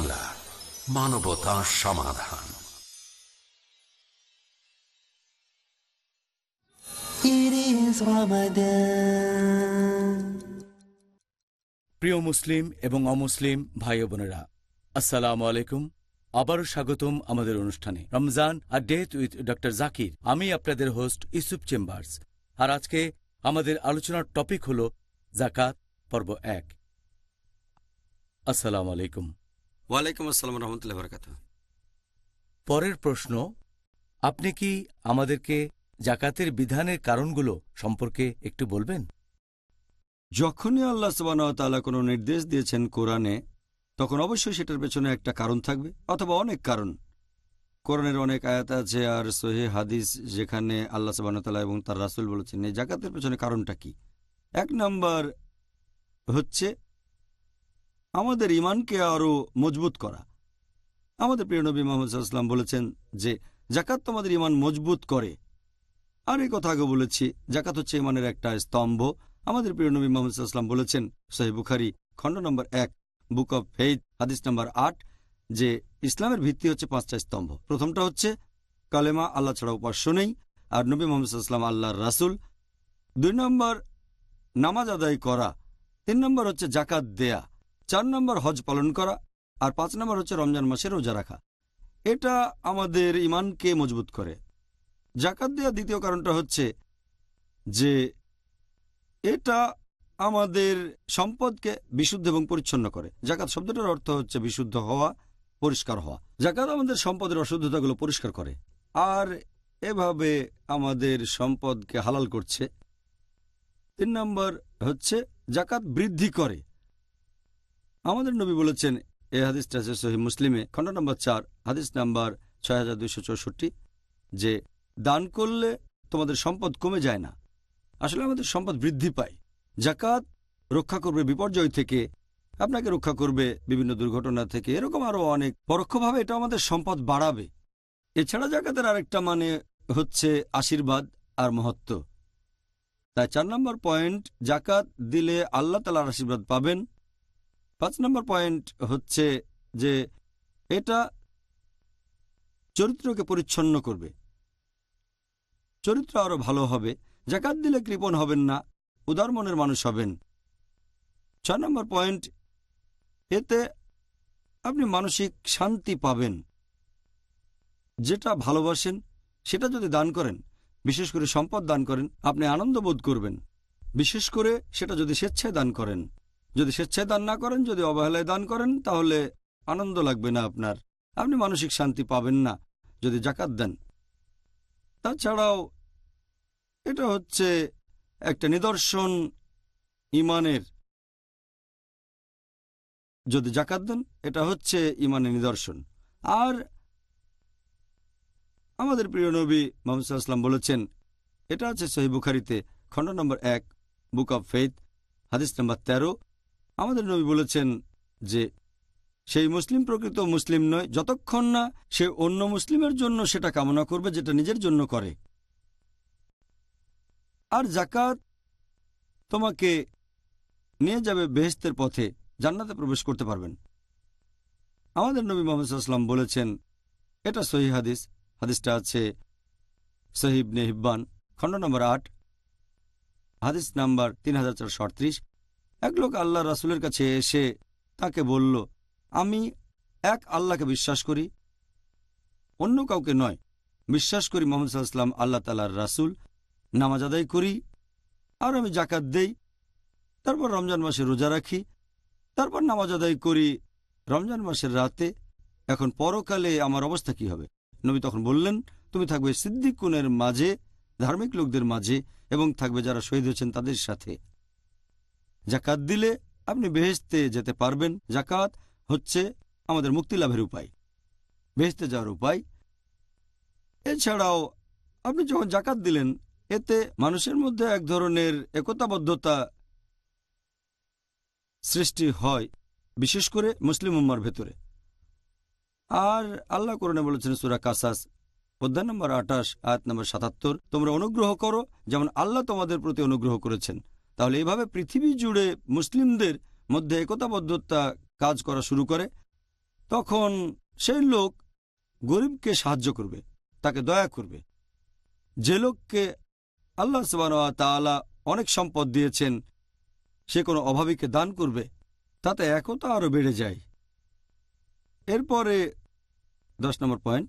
বাংলা মানবতার সমাধান. প্রিয় মুসলিম এবং অমুসলিম ভাই বোনেরা আসসালামু আলাইকুম। আবারও স্বাগতম আমাদের অনুষ্ঠানে। রমজান আর ডেথ উইথ ডক্টর জাকির আমি আপনাদের হোস্ট ইসুফ চেম্বার্স আর আজকে আমাদের আলোচনার টপিক হল জাকাত পর্ব এক। আসসালামু আলাইকুম। ওয়ালাইকুম আসসালাম রহমতুল্লাহ বরকাত পরের প্রশ্ন আপনি কি আমাদেরকে জাকাতের বিধানের কারণগুলো সম্পর্কে একটু বলবেন? যখনই আল্লাহ সুবাহ কোনো নির্দেশ দিয়েছেন কোরআনে তখন অবশ্যই সেটার পেছনে একটা কারণ থাকবে অথবা অনেক কারণ। কোরআনের অনেক আয়াত আছে আর সোহে হাদিস যেখানে আল্লাহ সুবাহতাল্লাহ এবং তার রাসুল বলেছেন এই জাকাতের পেছনে কারণটা কি? এক নাম্বার হচ্ছে আমাদের ইমানকে আরও মজবুত করা। আমাদের প্রিয় নবী মোহাম্মদ সাল্লাম বলেছেন যে জাকাত তোমাদের ইমান মজবুত করে। আর এই কথা আগে বলেছি জাকাত হচ্ছে ইমানের একটা স্তম্ভ। আমাদের প্রিয় নবী মোহাম্মদ বলেছেন সাহেব বুখারি, খণ্ড নম্বর এক, বুক অব ফেইথ, হাদিস নম্বর আট, যে ইসলামের ভিত্তি হচ্ছে পাঁচটা স্তম্ভ। প্রথমটা হচ্ছে, কালেমা আল্লাহ ছাড়া উপাস্য নেই, আর নবী মোহাম্মদ সাল্লাম আল্লাহর রাসুল। দুই নম্বর, নামাজ আদায় করা। তিন নম্বর হচ্ছে জাকাত দেয়া। চার নম্বর হজ পালন করা আর পাঁচ নম্বর হচ্ছে রমজান মাসে রোজা রাখা। এটা আমাদের ইমানকে মজবুত করে। জাকাত দেওয়া দ্বিতীয় কারণটা হচ্ছে যে এটা আমাদের সম্পদকে বিশুদ্ধ এবং পরিচ্ছন্ন করে। জাকাত শব্দটার অর্থ হচ্ছে বিশুদ্ধ হওয়া, পরিষ্কার হওয়া। জাকাত আমাদের সম্পদের অশুদ্ধতাগুলো পরিষ্কার করে। আর এভাবে আমাদের সম্পদকে হালাল করছে। তিন নম্বর হচ্ছে জাকাত বৃদ্ধি করে। আমাদের নবী বলেছেন, এ হাদিসটা আছে সহি মুসলিমে, খণ্ড নম্বর চার, হাদিস নাম্বার ছয় হাজার দুইশো চৌষট্টি, যে দান করলে তোমাদের সম্পদ কমে যায় না। আসলে আমাদের সম্পদ বৃদ্ধি পায়। জাকাত রক্ষা করবে বিপর্যয় থেকে, আপনাকে রক্ষা করবে বিভিন্ন দুর্ঘটনা থেকে, এরকম আরও অনেক পরোক্ষভাবে এটা আমাদের সম্পদ বাড়াবে। এছাড়া জাকাতের আরেকটা মানে হচ্ছে আশীর্বাদ আর মহত্ব। তাই চার নম্বর পয়েন্ট জাকাত দিলে আল্লাহ তালার আশীর্বাদ পাবেন। পাঁচ নম্বর পয়েন্ট হচ্ছে যে এটা চরিত্রকে পরিচ্ছন্ন করবে। চরিত্র আরও ভালো হবে। জাকাত দিলে কৃপণ হবেন না, উদার মনের মানুষ হবেন। ছয় নম্বর পয়েন্ট, এতে আপনি মানসিক শান্তি পাবেন। যেটা ভালোবাসেন, সেটা যদি দান করেন, বিশেষ করে সম্পদ দান করেন, আপনি আনন্দ বোধ করবেন। বিশেষ করে সেটা যদি স্বেচ্ছায় দান করেন। যদি স্বেচ্ছায় দান না করেন, যদি অবহেলায় দান করেন, তাহলে আনন্দ লাগবে না আপনার। আপনি মানসিক শান্তি পাবেন না যদি জাকাত দেন। তাছাড়াও এটা হচ্ছে একটা নিদর্শন ইমানের যদি জাকাত দেন, এটা হচ্ছে ইমানের নিদর্শন। আর আমাদের প্রিয় নবী মোহাম্মদ সাল্লাম বলেছেন, এটা আছে সহি বুখারিতে, খণ্ড নম্বর এক, বুক অব ফেইথ, হাদিস নম্বর তেরো। আমাদের নবী বলেছেন যে সেই মুসলিম প্রকৃত মুসলিম নয়, যতক্ষণ না সে অন্য মুসলিমের জন্য সেটা কামনা করবে, যেটা নিজের জন্য করে। আর জাকাত তোমাকে নিয়ে যাবে বেহেস্তের পথে, জান্নাতে প্রবেশ করতে পারবেন। আমাদের নবী মোহাম্মদ সাল্লাম বলেছেন, এটা সহি হাদিস। হাদিসটা আছে সহিব নেহিব্বান খণ্ড নম্বর আট, হাদিস নাম্বার তিন হাজার চারশো আটত্রিশ। এক লোক আল্লাহ রাসুলের কাছে এসে তাকে বলল, আমি এক আল্লাহকে বিশ্বাস করি, অন্য কাউকে নয়। বিশ্বাস করি মোহাম্মদ সাল্লাম আল্লাহ তালার রাসুল। নামাজ আদায় করি আর আমি জাকাত দেই। তারপর রমজান মাসে রোজা রাখি। তারপর নামাজ আদায় করি রমজান মাসের রাতে। এখন পরকালে আমার অবস্থা কি হবে? নবী তখন বললেন, তুমি থাকবে সিদ্দিকুনের মাঝে, ধার্মিক লোকদের মাঝে এবং থাকবে যারা শহীদ হয়েছেন তাদের সাথে। জাকাত দিলে আপনি বেহেস্তে যেতে পারবেন। জাকাত হচ্ছে আমাদের মুক্তি লাভের উপায়। বেহেস্তে যাওয়ার উপায়। এছাড়াও আপনি যখন জাকাত দিলেন, এতে মানুষের মধ্যে এক ধরনের একতাবদ্ধতা সৃষ্টি হয়, বিশেষ করে মুসলিম উম্মার ভেতরে। আর আল্লাহ কোরআনে বলেছেন, সুরা কাসাস, অধ্যায় নম্বর আঠাশ, আয়াত নম্বর সাতাত্তর, তোমরা অনুগ্রহ করো, যেমন আল্লাহ তোমাদের প্রতি অনুগ্রহ করেছেন। তাহলে এভাবে পৃথিবী জুড়ে মুসলিমদের মধ্যে একতাবদ্ধতা কাজ করা শুরু করে, তখন সেই লোক গরিবকে সাহায্য করবে, তাকে দয়া করবে। যে লোককে আল্লাহ তাআলা অনেক সম্পদ দিয়েছেন, সে কোনো অভাবীকে দান করবে, তাতে একতা আরও বেড়ে যায়। এরপরে দশ নম্বর পয়েন্ট,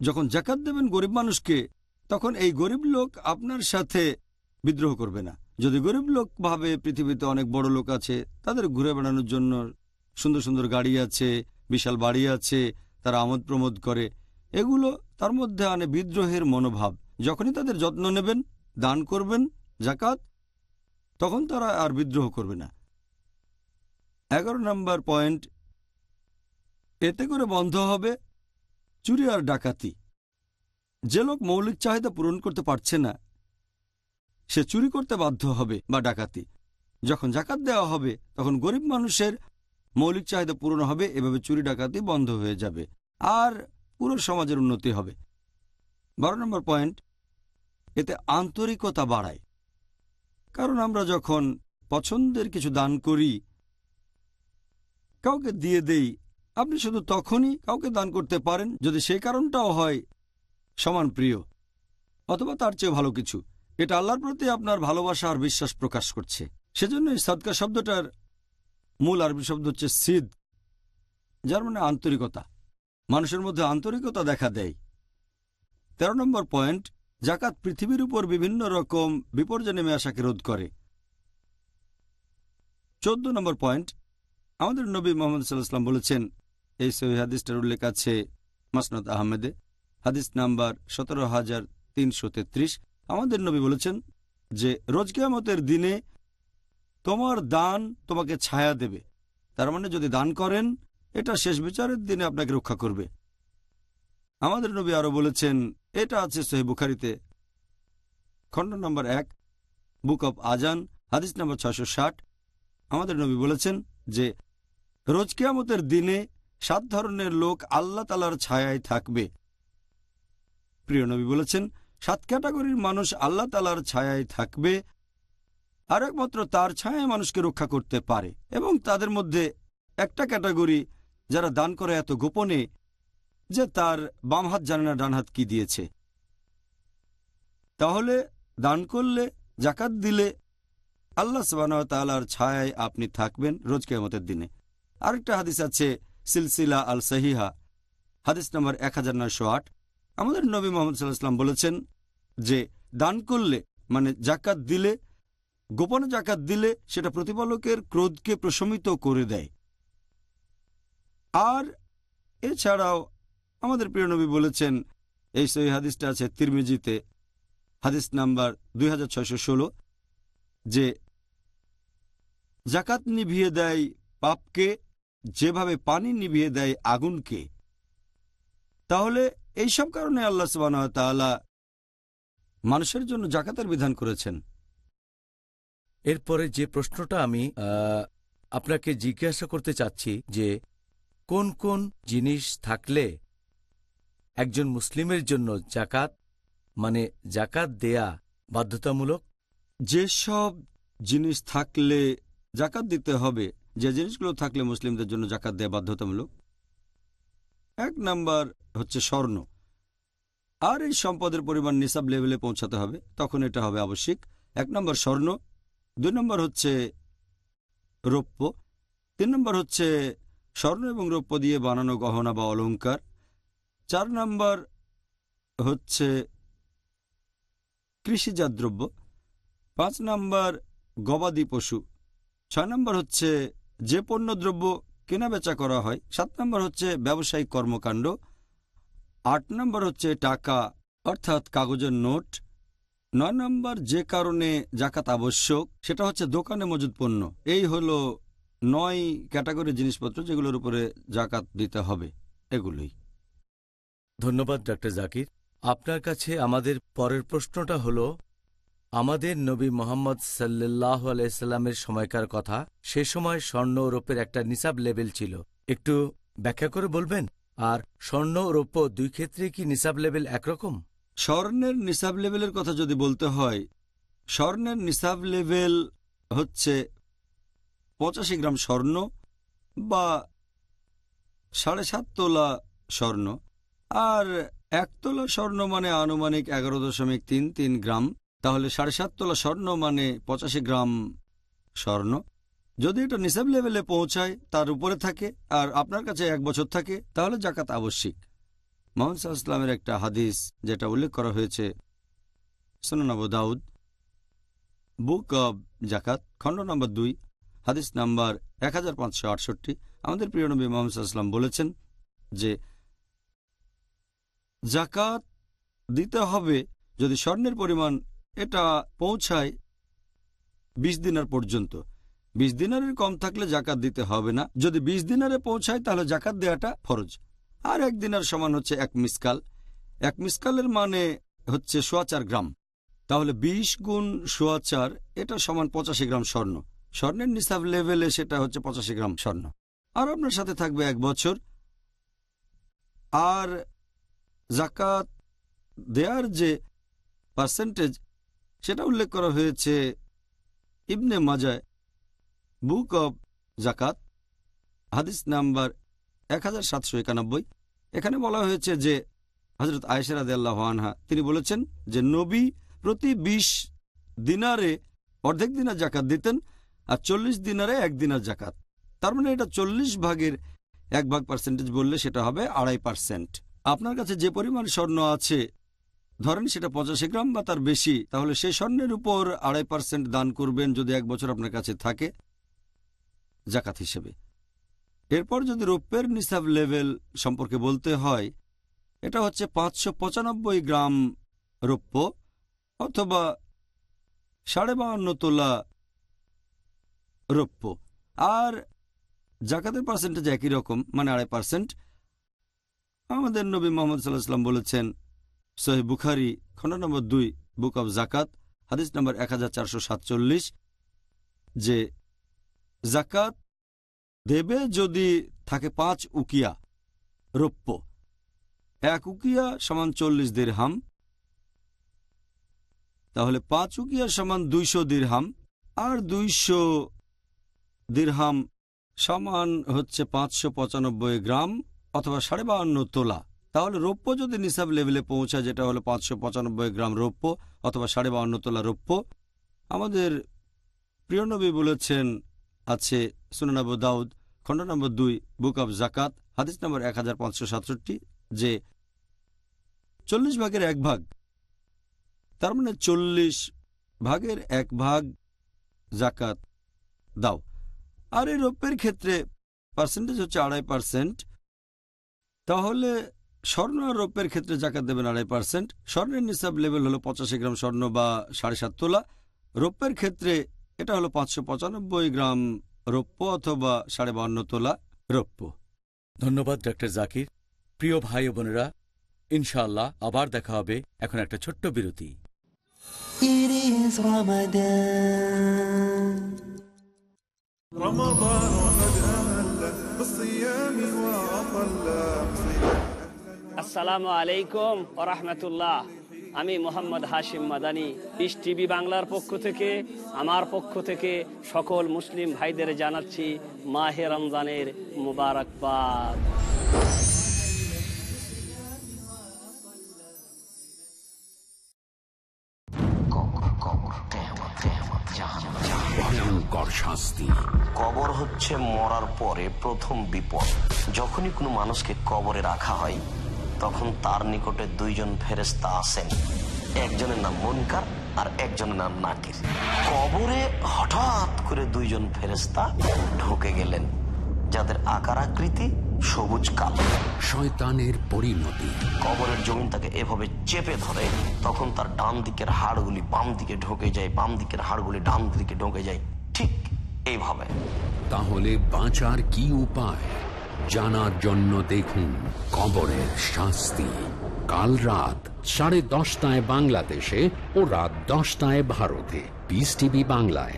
যখন জাকাত দেবেন গরিব মানুষকে, তখন এই গরিব লোক আপনার সাথে বিদ্রোহ করবে না। যদি গরিব লোক ভাবে পৃথিবীতে অনেক বড় লোক আছে, তাদের ঘুরে বেড়ানোর জন্য সুন্দর সুন্দর গাড়ি আছে, বিশাল বাড়ি আছে, তারা আমোদ প্রমোদ করে, এগুলো তার মধ্যে আনে বিদ্রোহের মনোভাব। যখনই তাদের যত্ন নেবেন, দান করবেন, জাকাত, তখন তারা আর বিদ্রোহ করবে না। এগারো নম্বর পয়েন্ট, এতে করে বন্ধ হবে চুরি আর ডাকাতি। যে লোক মৌলিক চাহিদা পূরণ করতে পারছে না সে চুরি করতে বাধ্য হবে বা ডাকাতি। যখন জাকাত দেওয়া হবে, তখন গরিব মানুষের মৌলিক চাহিদা পূরণ হবে, এভাবে চুরি ডাকাতি বন্ধ হয়ে যাবে আর পুরো সমাজের উন্নতি হবে। বারো নম্বর পয়েন্ট, এতে আন্তরিকতা বাড়ায়। কারণ আমরা যখন পছন্দের কিছু দান করি, কাউকে দিয়ে দেই, আপনি শুধু তখনই কাউকে দান করতে পারেন যদি সেই কারণটাও হয় সমান প্রিয়, অথবা তার চেয়ে ভালো কিছু। এটা আল্লাহর প্রতি আপনার ভালোবাসা আর বিশ্বাস প্রকাশ করছে। সেজন্য এই সাদকা শব্দটার মূল আরবি শব্দ হচ্ছে সিদ, যার মানে আন্তরিকতা। মানুষের মধ্যে আন্তরিকতা দেখা দেয়। তেরো নম্বর পয়েন্ট জাকাত পৃথিবীর উপর বিভিন্ন রকম বিপর্যয় নেমে আসাকে রোধ করে। চোদ্দ নম্বর পয়েন্ট, আমাদের নবী মোহাম্মদ সাল্লাহাম বলেছেন, এই সহি হাদিসটার উল্লেখ আছে মাসনাদ আহমেদে। হাদিস নাম্বার সতেরো হাজার তিনশো তেত্রিশ। আমাদের নবী বলেছেন যে, রোজ কেয়ামতের দিনে তোমার দান তোমাকে ছায়া দেবে। তার মানে যদি দান করেন, এটা শেষ বিচারের দিনে আপনাকে রক্ষা করবে। আমাদের নবী আরও বলেছেন, এটা আছে সহি বুখারিতে। খণ্ড নম্বর এক, বুক অব আজান হাদিস নম্বর ষাট। আমাদের নবী বলেছেন যে, রোজ কেয়ামতের দিনে সাত ধরনের লোক আল্লাহ তালার ছায়ায় থাকবে। প্রিয় নবী বলেছেন সাত ক্যাটাগরির মানুষ আল্লাহ তালার ছায়ায় থাকবে আর একমাত্র তার ছায়ায় মানুষকে রক্ষা করতে পারে এবং তাদের মধ্যে একটা ক্যাটাগরি যারা দান করে এত গোপনে যে তার বাম হাত জানে না ডান হাত কি দিয়েছে। তাহলে দান করলে জাকাত দিলে আল্লাহ তালার ছায়ায় আপনি থাকবেন রোজ কেমতের দিনে। আরেকটা হাদিস আছে, সিলসিলা আল সাহিহা হাদিস নম্বর এক হাজার নয়শো আট। আমাদের নবী মোহাম্মদ সাল্লাহাম বলেছেন যে দান করলে মানে জাকাত দিলে, গোপনে জাকাত দিলে সেটা প্রতিপালকের ক্রোধকে প্রশমিত করে দেয়। আর এছাড়াও আমাদের প্রিয় নবী বলেছেন, এই সহি হাদিসটা আছে তিরমিজিতে, হাদিস নাম্বার দুই হাজার ছয়শো ষোল, যে জাকাত নিভিয়ে দেয় পাপকে, যেভাবে পানি নিভিয়ে দেয় আগুনকে, তাহলে এই সব কারণে আল্লাহ সুবাহ মানুষের জন্য জাকাতের বিধান করেছেন। এরপরে যে প্রশ্নটা আমি আপনাকে জিজ্ঞাসা করতে চাচ্ছি যে কোন কোন জিনিস থাকলে একজন মুসলিমের জন্য জাকাত মানে জাকাত দেয়া বাধ্যতামূলক? যেসব জিনিস থাকলে জাকাত দিতে হবে যে জিনিসগুলো থাকলে মুসলিমদের জন্য জাকাত দেয়া বাধ্যতামূলক এক নাম্বার হচ্ছে স্বর্ণ। আর এই সম্পদের পরিমাণ নিসাব লেভেলে পৌঁছাতে হবে, তখন এটা হবে আবশ্যিক। এক নম্বর স্বর্ণ, দুই নম্বর হচ্ছে রৌপ্য, তিন নম্বর হচ্ছে স্বর্ণ এবং রৌপ্য দিয়ে বানানো গহনা বা অলংকার, চার নম্বর হচ্ছে কৃষিজাত দ্রব্য, পাঁচ নম্বর গবাদি পশু, ছয় নম্বর হচ্ছে যে পণ্য দ্রব্য কেনাবেচা করা হয়। সাত নম্বর হচ্ছে ব্যবসায়িক কর্মকাণ্ড। আট নম্বর হচ্ছে টাকা, অর্থাৎ কাগজের নোট। নয় নম্বর যে কারণে জাকাত আবশ্যক, সেটা হচ্ছে দোকানে মজুদ পণ্য। এই হলো নয় ক্যাটাগরি জিনিসপত্র যেগুলোর উপরে জাকাত দিতে হবে, এগুলোই। ধন্যবাদ ডক্টর জাকির। আপনার কাছে আমাদের পরের প্রশ্নটা হল আমাদের নবী মোহাম্মদ সাল্লাহ আলাইস্লামের সময়কার কথা সে সময় স্বর্ণ রৌপ্যের একটা নিসাব লেভেল ছিল। একটু ব্যাখ্যা করে বলবেন? আর স্বর্ণ রৌপ্য দুই ক্ষেত্রে কি নিসাব লেভেল একরকম? স্বর্ণের নিসাব লেভেলের কথা যদি বলতে হয়, স্বর্ণের নিসাব লেভেল হচ্ছে পঁচাশি গ্রাম স্বর্ণ বা সাড়ে সাত তোলা স্বর্ণ। আর এক তোলা স্বর্ণ মানে আনুমানিক এগারো দশমিক তিন তিন গ্রাম। তাহলে সাড়ে সাত তোলা স্বর্ণ মানে পঁচাশি গ্রাম স্বর্ণ। যদি এটা নিসাব লেভেলে পৌঁছায়, তার উপরে থাকে, আর আপনার কাছে এক বছর থাকে, তাহলে জাকাত আবশ্যিক। মোহাম্মদ ইসলামের একটা হাদিস যেটা উল্লেখ করা হয়েছে সোনানব দাউদ। বুক অব জাকাত, খণ্ড নম্বর দুই, হাদিস নাম্বার এক হাজার পাঁচশো আটষট্টি। আমাদের প্রিয় নবী মোহাম্মদ ইসলাম বলেছেন যে, জাকাত দিতে হবে যদি স্বর্ণের পরিমাণ এটা পৌঁছায় বিশ দিনার পর্যন্ত। বিশ দিনারের কম থাকলে জাকাত দিতে হবে না। যদি বিশ দিনারে পৌঁছায়, তাহলে জাকাত দেওয়াটা ফরজ। আর এক দিনার সমান হচ্ছে এক মিসকাল। এক মিসকালের মানে হচ্ছে সোয়াচার গ্রাম। তাহলে ২০ গুণ সোয়াচার এটা সমান পঁচাশি গ্রাম স্বর্ণ। স্বর্ণের নিসাব লেভেলে সেটা হচ্ছে পঁচাশি গ্রাম স্বর্ণ। আর আপনার সাথে থাকবে এক বছর। আর জাকাত দেয়ার যে পার্সেন্টেজ সেটা উল্লেখ করা হয়েছে ইবনে মাজায়। বুক অব জাকাত হাদিস নাম্বার একহাজার সাতশো একানব্বই। এখানে বলা হয়েছে যে হজরত আয়সেরাদ আনহা, তিনি বলেছেন যে, নবী প্রতি ২০ দিনারে অর্ধেক দিনার জাকাত দিতেন আর চল্লিশ দিনারে এক দিনার জাকাত তার মানে এটা চল্লিশ ভাগের এক ভাগ পার্সেন্টেজ বললে সেটা হবে আড়াই পার্সেন্ট আপনার কাছে যে পরিমাণ স্বর্ণ আছে ধরেন সেটা পঁচাশি গ্রাম বা তার বেশি, তাহলে সেই স্বর্ণের উপর আড়াই পার্সেন্ট দান করবেন যদি এক বছর আপনার কাছে থাকে জাকাত হিসেবে। এরপর যদি রৌপ্যের নিসাব লেভেল সম্পর্কে বলতে হয়, এটা হচ্ছে পাঁচশো পঁচানব্বই গ্রাম রৌপ্য অথবা সাড়ে বাহান্ন তোলা রৌপ্য। আর জাকাতের পার্সেন্টেজ একই রকম মানে আড়াই পার্সেন্ট। আমাদের নবী মোহাম্মদ সাল্লাহ সাল্লাম বলেছেন সহি বুখারি খণ্ড নম্বর দুই, বুক অব জাকাত হাদিস নম্বর এক হাজার চারশো সাতচল্লিশ, যে জাকাত দেবে যদি থাকে পাঁচ উকিয়া রৌপ্য। এক উকিয়া সমান চল্লিশ দিরহাম। তাহলে পাঁচ উকিয়া সমান দুইশো দিরহাম। আর দুইশো দিরহাম সমান হচ্ছে পাঁচশো পঁচানব্বই গ্রাম অথবা সাড়ে বাহান্ন তোলা। তাহলে রৌপ্য যদি নিসাব লেভেলে পৌঁছায়, যেটা হলো পাঁচশো পঁচানব্বই গ্রাম রৌপ্য অথবা সাড়ে বাহান্ন তোলা রৌপ্য, আমাদের প্রিয় নবী বলেছেন আছে সুনানাবু দাউদ খণ্ড নম্বর দুই, বুক অব জাকাত হাদিস নম্বর এক হাজার পাঁচশো সাতষট্টি, যে চল্লিশ ভাগের এক ভাগ, তার মানে চল্লিশ ভাগের এক ভাগ জাকাত দাও। আর এই রৌপ্যের ক্ষেত্রে পার্সেন্টেজ হচ্ছে আড়াই পার্সেন্ট তাহলে স্বর্ণ আর রৌপ্যের ক্ষেত্রে জাকাত দেবেন আড়াই পার্সেন্ট স্বর্ণের নিসাব লেভেল হলো পঁচাশি গ্রাম স্বর্ণ বা সাড়ে সাত তোলা রৌপ্যের ক্ষেত্রে এটা হলো পাঁচশো পঁচানব্বই গ্রাম রৌপ্য অথবা সাড়ে বান্ন তোলা রৌপ্য ধন্যবাদ ডক্টর জাকির প্রিয় ভাই ও বোনেরা ইনশাআল্লাহ আবার দেখা হবে এখন একটা ছোট্ট বিরতি It is Ramadan. رمضان قد أهل بالصيام وأطل আসসালামু আলাইকুম ওরহমতুল্লাহ আমি মোহাম্মদ হাশিম মাদানি পিস টিভি বাংলার পক্ষ থেকে আমার পক্ষ থেকে সকল মুসলিম ভাইদের জানাচ্ছি মাহে রমজানের মুবারকবাদ। ভয়ঙ্কর শাস্তি। কবর হচ্ছে মরার পরে প্রথম বিপদ। যখনই কোনো মানুষকে কবরে রাখা হয় তখন তার নিকটে দুইজন ফেরেস্তা আসেন। একজনের নাম মনকার আর একজনের নাম নাকির। কবরে হঠাৎ করে দুইজন ফেরেস্তা ঢুকে গেলেন যাদের আকার আকৃতি সবুজ কালো। শয়তানের পরিণতি। কবরের জমিন তাকে এভাবে চেপে ধরে তখন তার ডান দিকের হাড়গুলি বাম দিকে ঢোকে যায় বাম দিকের হাড়গুলি ডান দিকে ঢোকে যায় ঠিক এইভাবে। তাহলে বাঁচার কি উপায়? জানার জন্য দেখুন কবরের শাস্তি। কাল রাত সাড়ে দশটায় বাংলাদেশে ও রাত দশটায় ভারতে। পিস টিভি বাংলায়।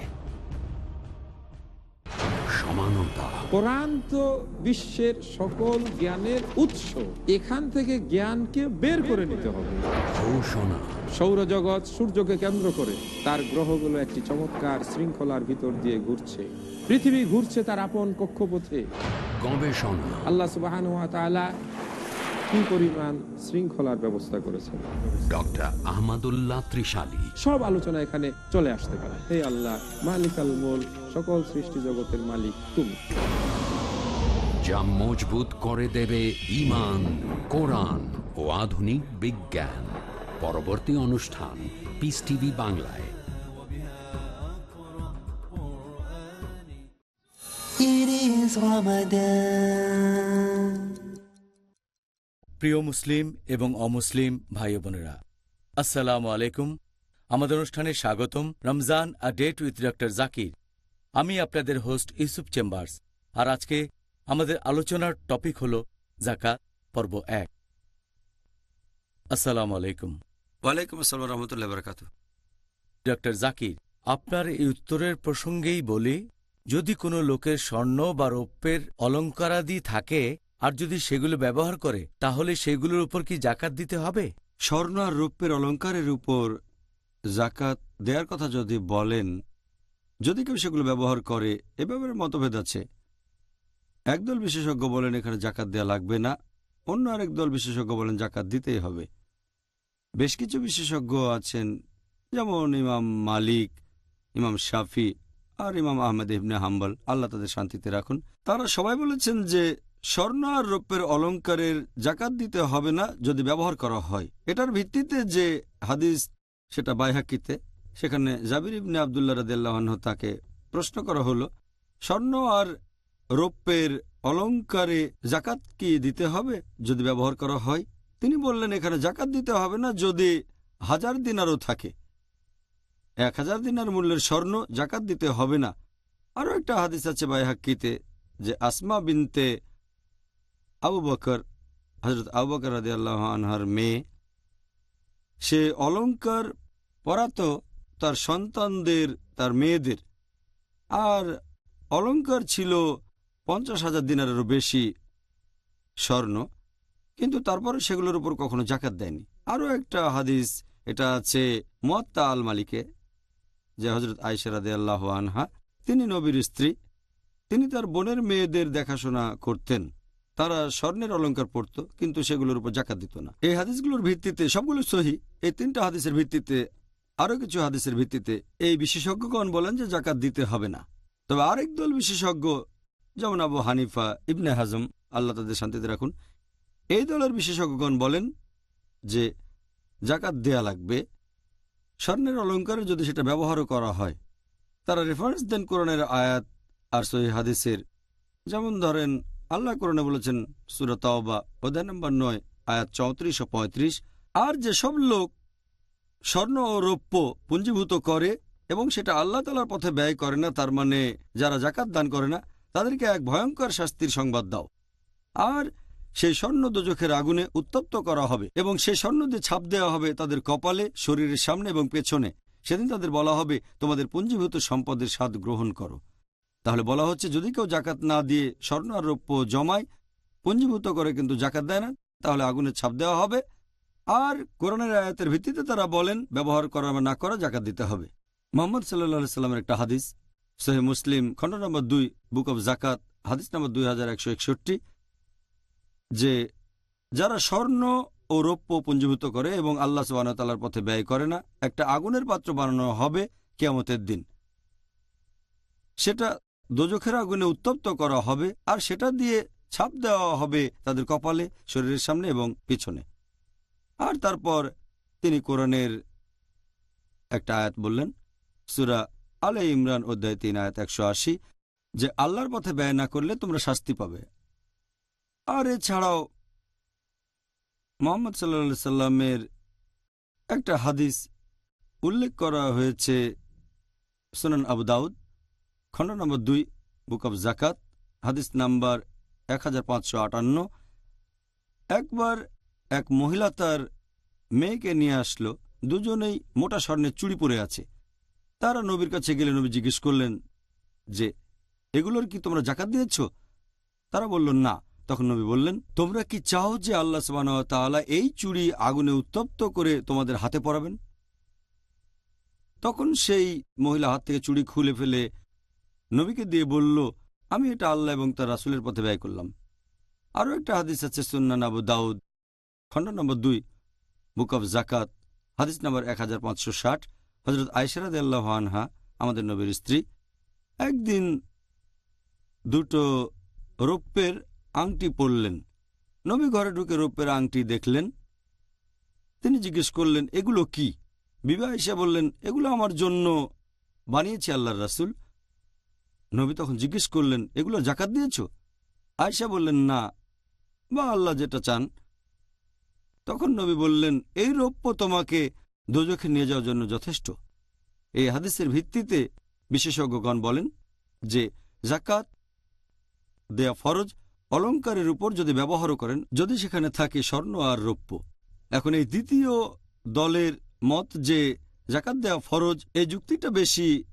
সমানতা। কোরআন তো বিশ্বের সকল জ্ঞানের উৎস। এখান থেকে জ্ঞানকে বের করে নিতে হবে। ঘোষণা। সৌরজগৎ সূর্যকে কেন্দ্র করে তার গ্রহগুলো একটি চমৎকার শৃঙ্খলার ভিতর দিয়ে ঘুরছে। পৃথিবী ঘুরছে তার আপন কক্ষপথে। গবেষণা। আল্লাহ সুবাহ কি পরিমাণ শৃঙ্খলার ব্যবস্থা করেছেন? ডক্টর আহমদুল্লাহ ত্রিশালী। সব আলোচনা এখানে চলে আসতে পারে। হে আল্লাহ মালিক আল মোল সকল সৃষ্টি জগতের মালিক তুমি। যা মজবুত করে দেবে ইমান কোরআন ও আধুনিক বিজ্ঞান। পরবর্তী অনুষ্ঠান পিস টিভি বাংলায়। প্রিয় মুসলিম এবং অমুসলিম ভাই বোনেরা আসসালামু আলাইকুম। আমাদের অনুষ্ঠানে স্বাগতম Ramzan a date with doctor Zakir. আমি আপনাদের হোস্ট ইউসুফ চেম্বার্স আর আজকে আমাদের আলোচনার টপিক হল জাকা পর্ব এক। আসসালামু আলাইকুম। ওয়ালাইকুম আসসালাম রহমতুল্লাহ বরকাত ডক্টর জাকির আপনার এই উত্তরের প্রসঙ্গেই বলি যদি কোনো লোকের স্বর্ণ বা রৌপ্যের অলঙ্কারাদি থাকে আর যদি সেগুলো ব্যবহার করে, তাহলে সেগুলোর উপর কি জাকাত দিতে হবে? স্বর্ণ আর রৌপ্যের অলঙ্কারের উপর জাকাত দেওয়ার কথা যদি বলেন, যদি কেউ সেগুলো ব্যবহার করে, এ ব্যাপারে মতভেদ আছে। একদল বিশেষজ্ঞ বলেন এখানে জাকাত দেওয়া লাগবে না, অন্য আরেক দল বিশেষজ্ঞ বলেন জাকাত দিতেই হবে। বেশ কিছু বিশেষজ্ঞ আছেন, যেমন ইমাম মালিক, ইমাম শাফি আর ইমাম আহমেদ ইবনে হাম্বল, আল্লাহ তাদের শান্তিতে রাখুন। তারা সবাই বলেছেন যে, স্বর্ণ আর রৌপ্যের অলঙ্কারের জাকাত দিতে হবে না যদি ব্যবহার করা হয়। এটার ভিত্তিতে যে হাদিস, সেটা বাইহাকিতে, সেখানে জাবির ইবনে আবদুল্লাহ রাদিল্লাহ তাকে প্রশ্ন করা হলো, স্বর্ণ আর রৌপ্যের অলঙ্কারে জাকাত কি দিতে হবে যদি ব্যবহার করা হয়? তিনি বললেন, এখানে জাকাত দিতে হবে না যদি হাজার দিনারও থাকে। এক হাজার দিনার মূল্যের স্বর্ণ জাকাত দিতে হবে না। আরও একটা হাদিস আছে বাইহাক্কিতে যে আসমা বিনতে আবু বকর হজরত আবু বকর রাজি আল্লাহ আনহার মেয়ে, সে অলঙ্কার পরাতো তার সন্তানদের, তার মেয়েদের। আর অলঙ্কার ছিল পঞ্চাশ হাজার দিনারেরও বেশি স্বর্ণ, কিন্তু তারপরে সেগুলোর উপর কখনো জাকাত দেয়নি। আরও একটা হাদিস, এটা আছে মোয়াত্তা আল মালিকে যে হজরত আয়সারাদে আল্লাহ আনহা, তিনি নবীর স্ত্রী। তিনি তার বোনের মেয়েদের দেখাশোনা করতেন। তারা স্বর্ণের অলঙ্কার পরত, কিন্তু সেগুলোর উপর জাকাত দিত না। এই হাদিসগুলোর ভিত্তিতে সবগুলো সহি। এই তিনটা হাদিসের ভিত্তিতে, আরও কিছু হাদিসের ভিত্তিতে এই বিশেষজ্ঞগণ বলেন যে জাকাত দিতে হবে না। তবে আরেক দল বিশেষজ্ঞ, যেমন আবু হানিফা, ইবনে হাজম, আল্লাহ তাদের শান্তিতে রাখুন, এই দলের বিশেষজ্ঞগণ বলেন যে জাকাত দেয়া লাগবে স্বর্ণের অলঙ্কারে যদি সেটা ব্যবহারও করা হয়। তারা রেফারেন্স দেন কোরআনের আয়াত আর সহি হাদিসের। যেমন ধরেন, আল্লাহ কোরআনে বলেছেন সুরত অধ্যায় নম্বর নয়, আয়াত চৌত্রিশ ও পঁয়ত্রিশ, আর যেসব লোক স্বর্ণ ও রৌপ্য পুঞ্জীভূত করে এবং সেটা আল্লাহ তালার পথে ব্যয় করে না, তার মানে যারা জাকাত দান করে না, তাদেরকে এক ভয়ঙ্কর শাস্তির সংবাদ দাও। আর সেই স্বর্ণ দোজখের আগুনে উত্তপ্ত করা হবে এবং সেই স্বর্ণ দিয়ে ছাপ দেওয়া হবে তাদের কপালে, শরীরের সামনে এবং পেছনে। সেদিন তাদের বলা হবে, তোমাদের পুঞ্জীভূত সম্পদের স্বাদ গ্রহণ করো। তাহলে বলা হচ্ছে, যদি কেউ জাকাত না দিয়ে স্বর্ণ আর রৌপ্য জমায়, পুঞ্জীভূত করে কিন্তু জাকাত দেয় না, তাহলে আগুনে ছাপ দেওয়া হবে। আর কোরআনের আয়াতের ভিত্তিতে তারা বলেন, ব্যবহার করা বা না করা জাকাত দিতে হবে। মোহাম্মদ সাল্লা সাল্লামের একটা হাদিস সহি মুসলিম, খণ্ড নম্বর দুই, বুক অব জাকাত, হাদিস নম্বর দুই হাজার একশো একষট্টি। যে যারা স্বর্ণ ও রৌপ্য পুঞ্জীভূত করে এবং আল্লাহ সুবাহতাল্লার পথে ব্যয় করে না, একটা আগুনের পাত্র বানানো হবে কেয়ামতের দিন। সেটা দোজখের আগুনে উত্তপ্ত করা হবে আর সেটা দিয়ে ছাপ দেওয়া হবে তাদের কপালে, শরীরের সামনে এবং পিছনে। আর তারপর তিনি কোরআনের একটা আয়াত বললেন, সুরা আলে ইমরান অধ্যায় তিন, আয়াত একশো আশি, যে আল্লাহর পথে ব্যয় না করলে তোমরা শাস্তি পাবে। আর এছাড়াও মোহাম্মদ সাল্লা সাল্লামের একটা হাদিস উল্লেখ করা হয়েছে সুনান আবু দাউদ, খণ্ড নম্বর দুই, বুক অব জাকাত হাদিস নাম্বার এক হাজার পাঁচশো আটান্ন। একবার এক মহিলা তার মেয়েকে নিয়ে আসলো, দুজনেই মোটা স্বর্ণের চুড়ি পরে আছে। তারা নবীর কাছে গেলে নবী জিজ্ঞেস করলেন যে, এগুলোর কি তোমরা জাকাত দিয়েছ? তারা বলল, না। তখন নবী বললেন, তোমরা কি চাও যে আল্লাহ তাআলা এই চুড়ি আগুনে উত্তপ্ত করে তোমাদের হাতে পরাবেন? তখন সেই মহিলা হাত থেকে চুড়ি খুলে ফেলে নবীকে দিয়ে বলল, আমি এটা আল্লাহ এবং তার রাসুলের পথে ব্যয় করলাম। আরও একটা হাদিস আছে সুন্নান আবু দাউদ, খণ্ড নম্বর দুই, বুক অব জাকাত হাদিস নম্বর এক হাজার পাঁচশো ষাট হজরত আয়সারাদ আনহা, আমাদের নবীর স্ত্রী, একদিন দুটো রৌপ্যের আংটি পরলেন। নবী ঘরে ঢুকে রৌপ্যের আংটি দেখলেন। তিনি জিজ্ঞেস করলেন, এগুলো কি? বিবাহ এসে বললেন, এগুলো আমার জন্য বানিয়েছে আল্লাহর রাসুল। নবী তখন জিজ্ঞেস করলেন, এগুলো জাকাত দিয়েছ? আয়সা বললেন, না। বা আল্লাহ যেটা চান। তখন নবী বললেন, এই রৌপ্য তোমাকে দোজখে নিয়ে যাওয়ার জন্য যথেষ্ট। এই হাদিসের ভিত্তিতে বিশেষজ্ঞগণ বলেন যে জাকাত দেয়া ফরজ অলঙ্কারের উপর যদি ব্যবহারও করেন, যদি সেখানে থাকে স্বর্ণ আর রৌপ্য। এখন এই দ্বিতীয় দলের মত যে জাকাত দেওয়া ফরজ, এই যুক্তিটা বেশি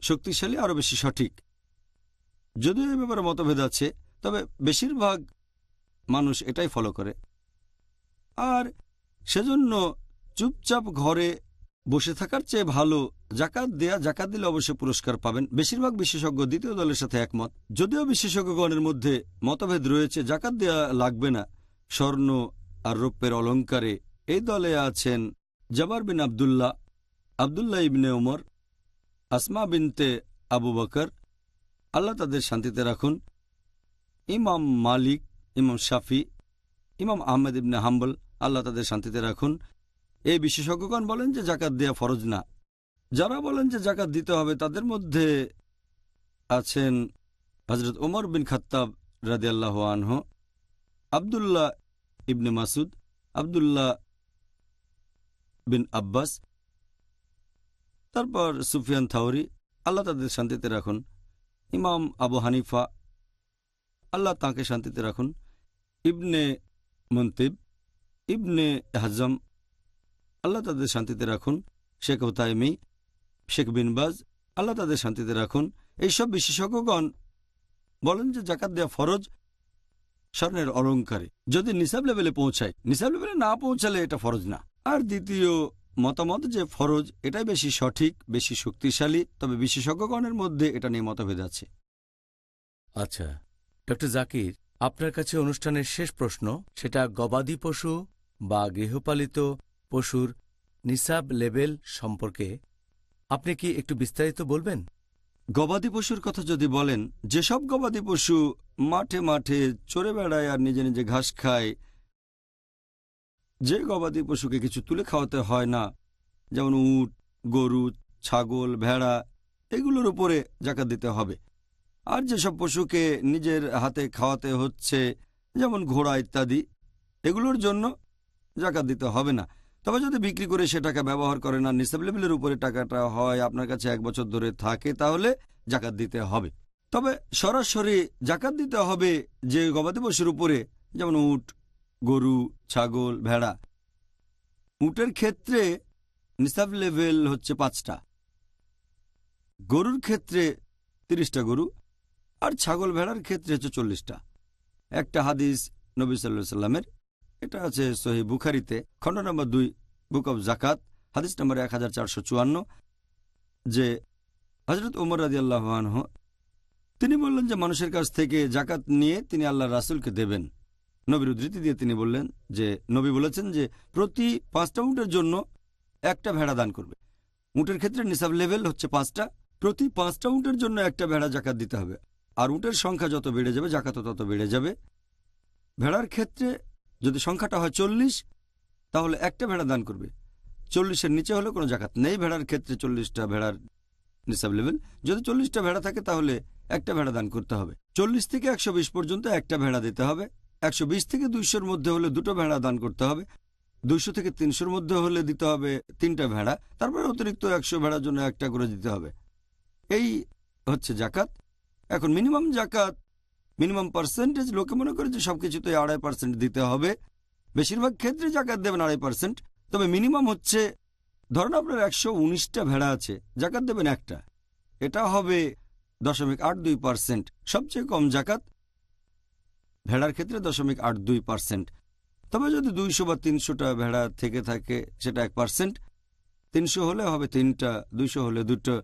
শক্তিশালী, আরও বেশি সঠিক। যদিও এ ব্যাপারে মতভেদ আছে, তবে বেশিরভাগ মানুষ এটাই ফলো করে। আর সেজন্য চুপচাপ ঘরে বসে থাকার চেয়ে ভালো জাকাত দেয়া, জাকাত দিলে অবশ্যই পুরস্কার পাবেন। বেশিরভাগ বিশেষজ্ঞ দ্বিতীয় দলের সাথে একমত। যদিও বিশেষজ্ঞগণের মধ্যে মতভেদ রয়েছে, জাকাত দেয়া লাগবে না। স্বর্ণ আর রৌপ্যের অলঙ্কারে এই দলে আছেন জবার বিন আবদুল্লাহ আবদুল্লাহ ইবনে ওমর আসমা বিনতে আবু বকর। আল্লাহ তাদের শান্তিতে রাখুন। ইমাম মালিক, ইমাম শাফি, ইমাম আহমেদ ইবনে হাম্বল, আল্লাহ তাদের শান্তিতে রাখুন। এই বিশেষজ্ঞগণ বলেন যে জাকাত দেয়া ফরজ না। যারা বলেন যে জাকাত দিতে হবে, তাদের মধ্যে আছেন হজরত ওমর বিন খাত্তাব রাদিয়াল্লাহ আনহ, আবদুল্লাহ ইবনে মাসুদ আবদুল্লাহ বিন আব্বাস, তারপর সুফিয়ান থাউরি আল্লাহ তাদের শান্তিতে রাখুন। ইমাম আবু হানিফা, আল্লাহ তাঁকে শান্তিতে রাখুন। ইবনে মন্তিব, ইবনে হাজম আল্লাহ তাদের শান্তিতে রাখুন। শেখ ওতায়মি শেখ বিনবাজ, আল্লাহ তাদের শান্তিতে রাখুন। এইসব বিশেষজ্ঞগণ বলেন যে জাকাত দেওয়া ফরজ, স্বর্ণের অলঙ্কারে। যদি নিসাব লেভেলে পৌঁছায়, নিসাব লেভেলে না পৌঁছালে এটা ফরজ না। আর দ্বিতীয় মতামত যে ফরজ, এটাই বেশি সঠিক, বেশি শক্তিশালী, তবে বিশেষজ্ঞগণের মধ্যে এটা নিয়ে মতভেদ আছে। আচ্ছা ডক্টর জাকির, আপনার কাছে অনুষ্ঠানের শেষ প্রশ্ন, সেটা গবাদি পশু বা গৃহপালিত পশুর নিসাব লেভেল সম্পর্কে আপনি কি একটু বিস্তারিত বলবেন? গবাদি পশুর কথা যদি বলেন, যেসব গবাদি পশু মাঠে মাঠে চড়ে বেড়ায় আর নিজে নিজে ঘাস খায়, যে গবাদি পশুকে কিছু তুলে খাওয়াতে হয় না, যেমন উট, গরু, ছাগল, ভেড়া, এগুলোর উপরে জাকাত দিতে হবে। আর যেসব পশুকে নিজের হাতে খাওয়াতে হচ্ছে, যেমন ঘোড়া ইত্যাদি, এগুলোর জন্য জাকাত দিতে হবে না। তবে যদি বিক্রি করে সে টাকা ব্যবহার করে না নিসাবলেবেলের উপরে টাকাটা হয়, আপনার কাছে এক বছর ধরে থাকে, তাহলে জাকাত দিতে হবে। তবে সরাসরি জাকাত দিতে হবে যে গবাদি পশুর উপরে, যেমন উট, গরু, ছাগল, ভেড়া। উটের ক্ষেত্রে নিসাব লেভেল হচ্ছে পাঁচটা। গরুর ক্ষেত্রে তিরিশটা গরু আর ছাগল, ভেড়ার ক্ষেত্রে হচ্ছে চল্লিশটা। একটা হাদিস নবী সাল্লা সাল্লামের এটা আছে সহি বুখারিতে, খণ্ড নম্বর দুই, বুক অব জাকাত হাদিস নম্বর এক হাজার চারশো চুয়ান্ন, যে হজরত উমর রাজি আল্লাহ তিনি বললেন যে মানুষের কাছ থেকে জাকাত নিয়ে তিনি আল্লাহ রাসুলকে দেবেন। নবীর উদ্ধৃতি দিয়ে তিনি বললেন যে, নবী বলেছেন যে প্রতি পাঁচটা উটের জন্য একটা ভেড়া দান করবে। উটের ক্ষেত্রে নিসাব লেভেল হচ্ছে পাঁচটা, প্রতি পাঁচটা উটের জন্য একটা ভেড়া জাকাত দিতে হবে। আর উটের সংখ্যা যত বেড়ে যাবে জাকাতও তত বেড়ে যাবে। ভেড়ার ক্ষেত্রে যদি সংখ্যাটা হয় চল্লিশ, তাহলে একটা ভেড়া দান করবে। চল্লিশের নিচে হলে কোনো জাকাত নেই। ভেড়ার ক্ষেত্রে চল্লিশটা ভেড়ার নিসাব লেভেল যদি চল্লিশটা ভেড়া থাকে, তাহলে একটা ভেড়া দান করতে হবে। চল্লিশ থেকে একশো বিশ পর্যন্ত একটা ভেড়া দিতে হবে। একশো বিশ থেকে দুইশোর মধ্যে হলে দুটো ভেড়া দান করতে হবে। দুইশো থেকে তিনশোর মধ্যে হলে দিতে হবে তিনটা ভেড়া। তারপরে অতিরিক্ত একশো ভেড়ার জন্য একটা করে দিতে হবে। এই হচ্ছে জাকাত। এখন মিনিমাম জাকাত মিনিমাম পার্সেন্টেজ লোকে মনে করে যে সব কিছুতে আড়াই পার্সেন্ট দিতে হবে। বেশিরভাগ ক্ষেত্রে জাকাত দেবেন আড়াই পার্সেন্ট তবে মিনিমাম হচ্ছে, ধরুন আপনার একশো উনিশটা ভেড়া আছে, জাকাত দেবেন একটা। এটা হবে দশমিক আট দুই পার্সেন্ট সবচেয়ে কম জাকাত ভেড়ার ক্ষেত্রে দশমিক আট দুই পার্সেন্ট তবে যদি দুইশো বা তিনশোটা ভেড়া থেকে থাকে, সেটা এক পার্সেন্ট তিনশো হলে হবে তিনটা, দুইশো হলে দুটো।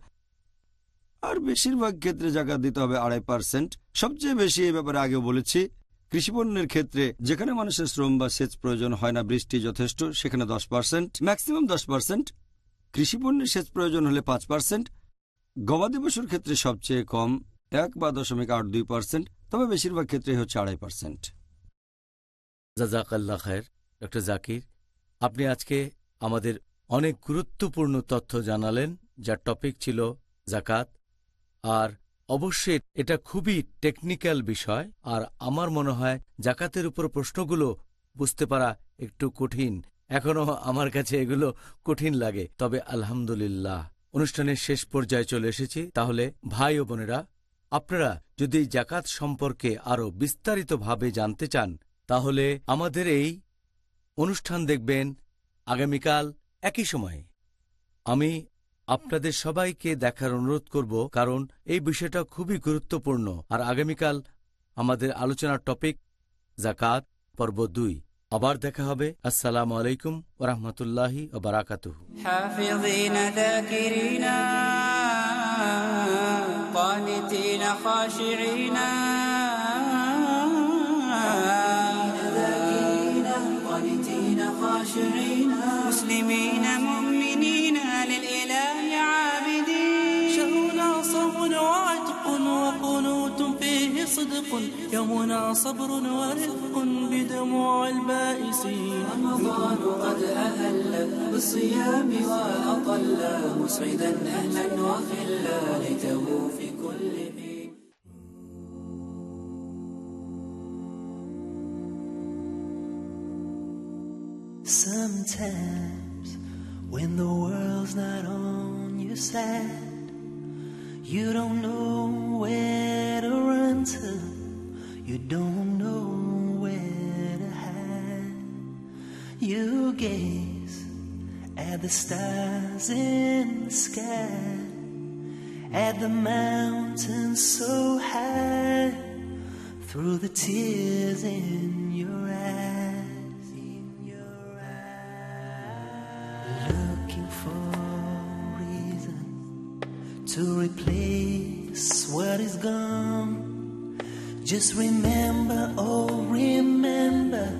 আর বেশিরভাগ ক্ষেত্রে জাকাত দিতে হবে আড়াই পার্সেন্ট। সবচেয়ে বেশি এই ব্যাপারে আগেও বলেছি, কৃষিপণ্যের ক্ষেত্রে যেখানে মানুষের শ্রম বা সেচ প্রয়োজন হয় না, বৃষ্টি যথেষ্ট, সেখানে দশ পার্সেন্ট। ম্যাক্সিমাম দশ পার্সেন্ট। কৃষিপণ্যের সেচ প্রয়োজন হলে পাঁচ পার্সেন্ট। গবাদি পশুর ক্ষেত্রে সবচেয়ে কম, এক বা দশমিক আট দুই পার্সেন্ট, তবে বেশিরভাগ ক্ষেত্রে হচ্ছে আড়াই পার্সেন্ট। জাজাকাল্লা খায়ের। ডক্টর জাকির, আপনি আজকে আমাদের অনেক গুরুত্বপূর্ণ তথ্য জানালেন, যার টপিক ছিল জাকাত। আর অবশ্যই এটা খুবই টেকনিক্যাল বিষয়। আর আমার মনে হয় জাকাতের উপর প্রশ্নগুলো বুঝতে পারা একটু কঠিন। এখনও আমার কাছে এগুলো কঠিন লাগে। তবে আলহামদুলিল্লাহ, অনুষ্ঠানের শেষ পর্যায়ে চলে এসেছি। তাহলে ভাই ও বোনেরা, আপনারা যদি জাকাত সম্পর্কে আরও বিস্তারিতভাবে জানতে চান, তাহলে আমাদের এই অনুষ্ঠান দেখবেন আগামীকাল একই সময়ে। আমি আপনাদের সবাইকে দেখার অনুরোধ করব কারণ এই বিষয়টা খুবই গুরুত্বপূর্ণ আর আগামীকাল আমাদের আলোচনার টপিক জাকাত পর্ব দুই আবার দেখা হবে আসসালামু আলাইকুম ওরহমতুল্লাহি বারাকাতুহু حافظين ذاكرين قانتين خاشعين ذاكرين قانتين خاشعين مسلمين مؤمنين صدق يومنا صبر ورفق بدموع البائسين. رمضان قد أهل بالصيام وأطل مسعدا أهلا وخلا ليته في كل حين. Sometimes when the world's not on your side, you don't know where to run to, you don't know where to hide. You gaze at the stars in the sky, at the mountains so high, through the tears in your eyes, in your eyes, looking for to replace what is gone. Just remember, oh, remember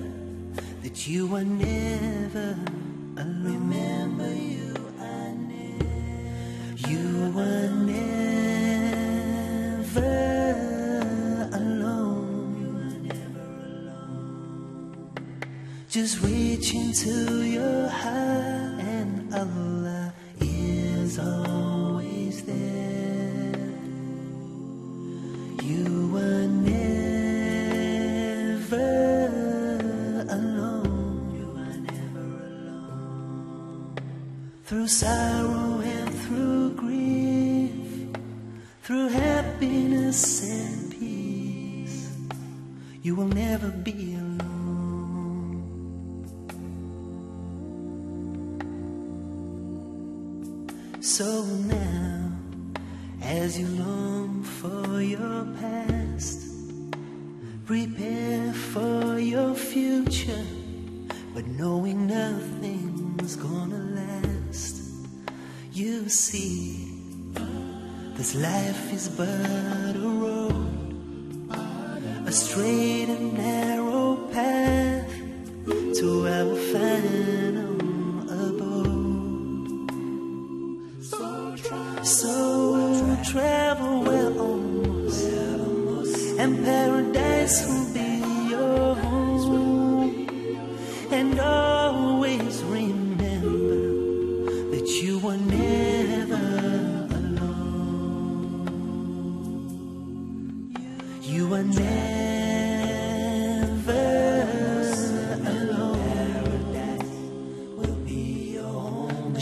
that you were never alone. Remember, you are never, you were never alone. Just reach into your heart, and Allah is always Through sorrow and through grief, through happiness and peace, you will never be alone. So now, as you long for your past, prepare for your future, See, this life is but a road, a straight and narrow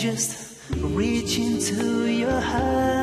Just reach into your heart,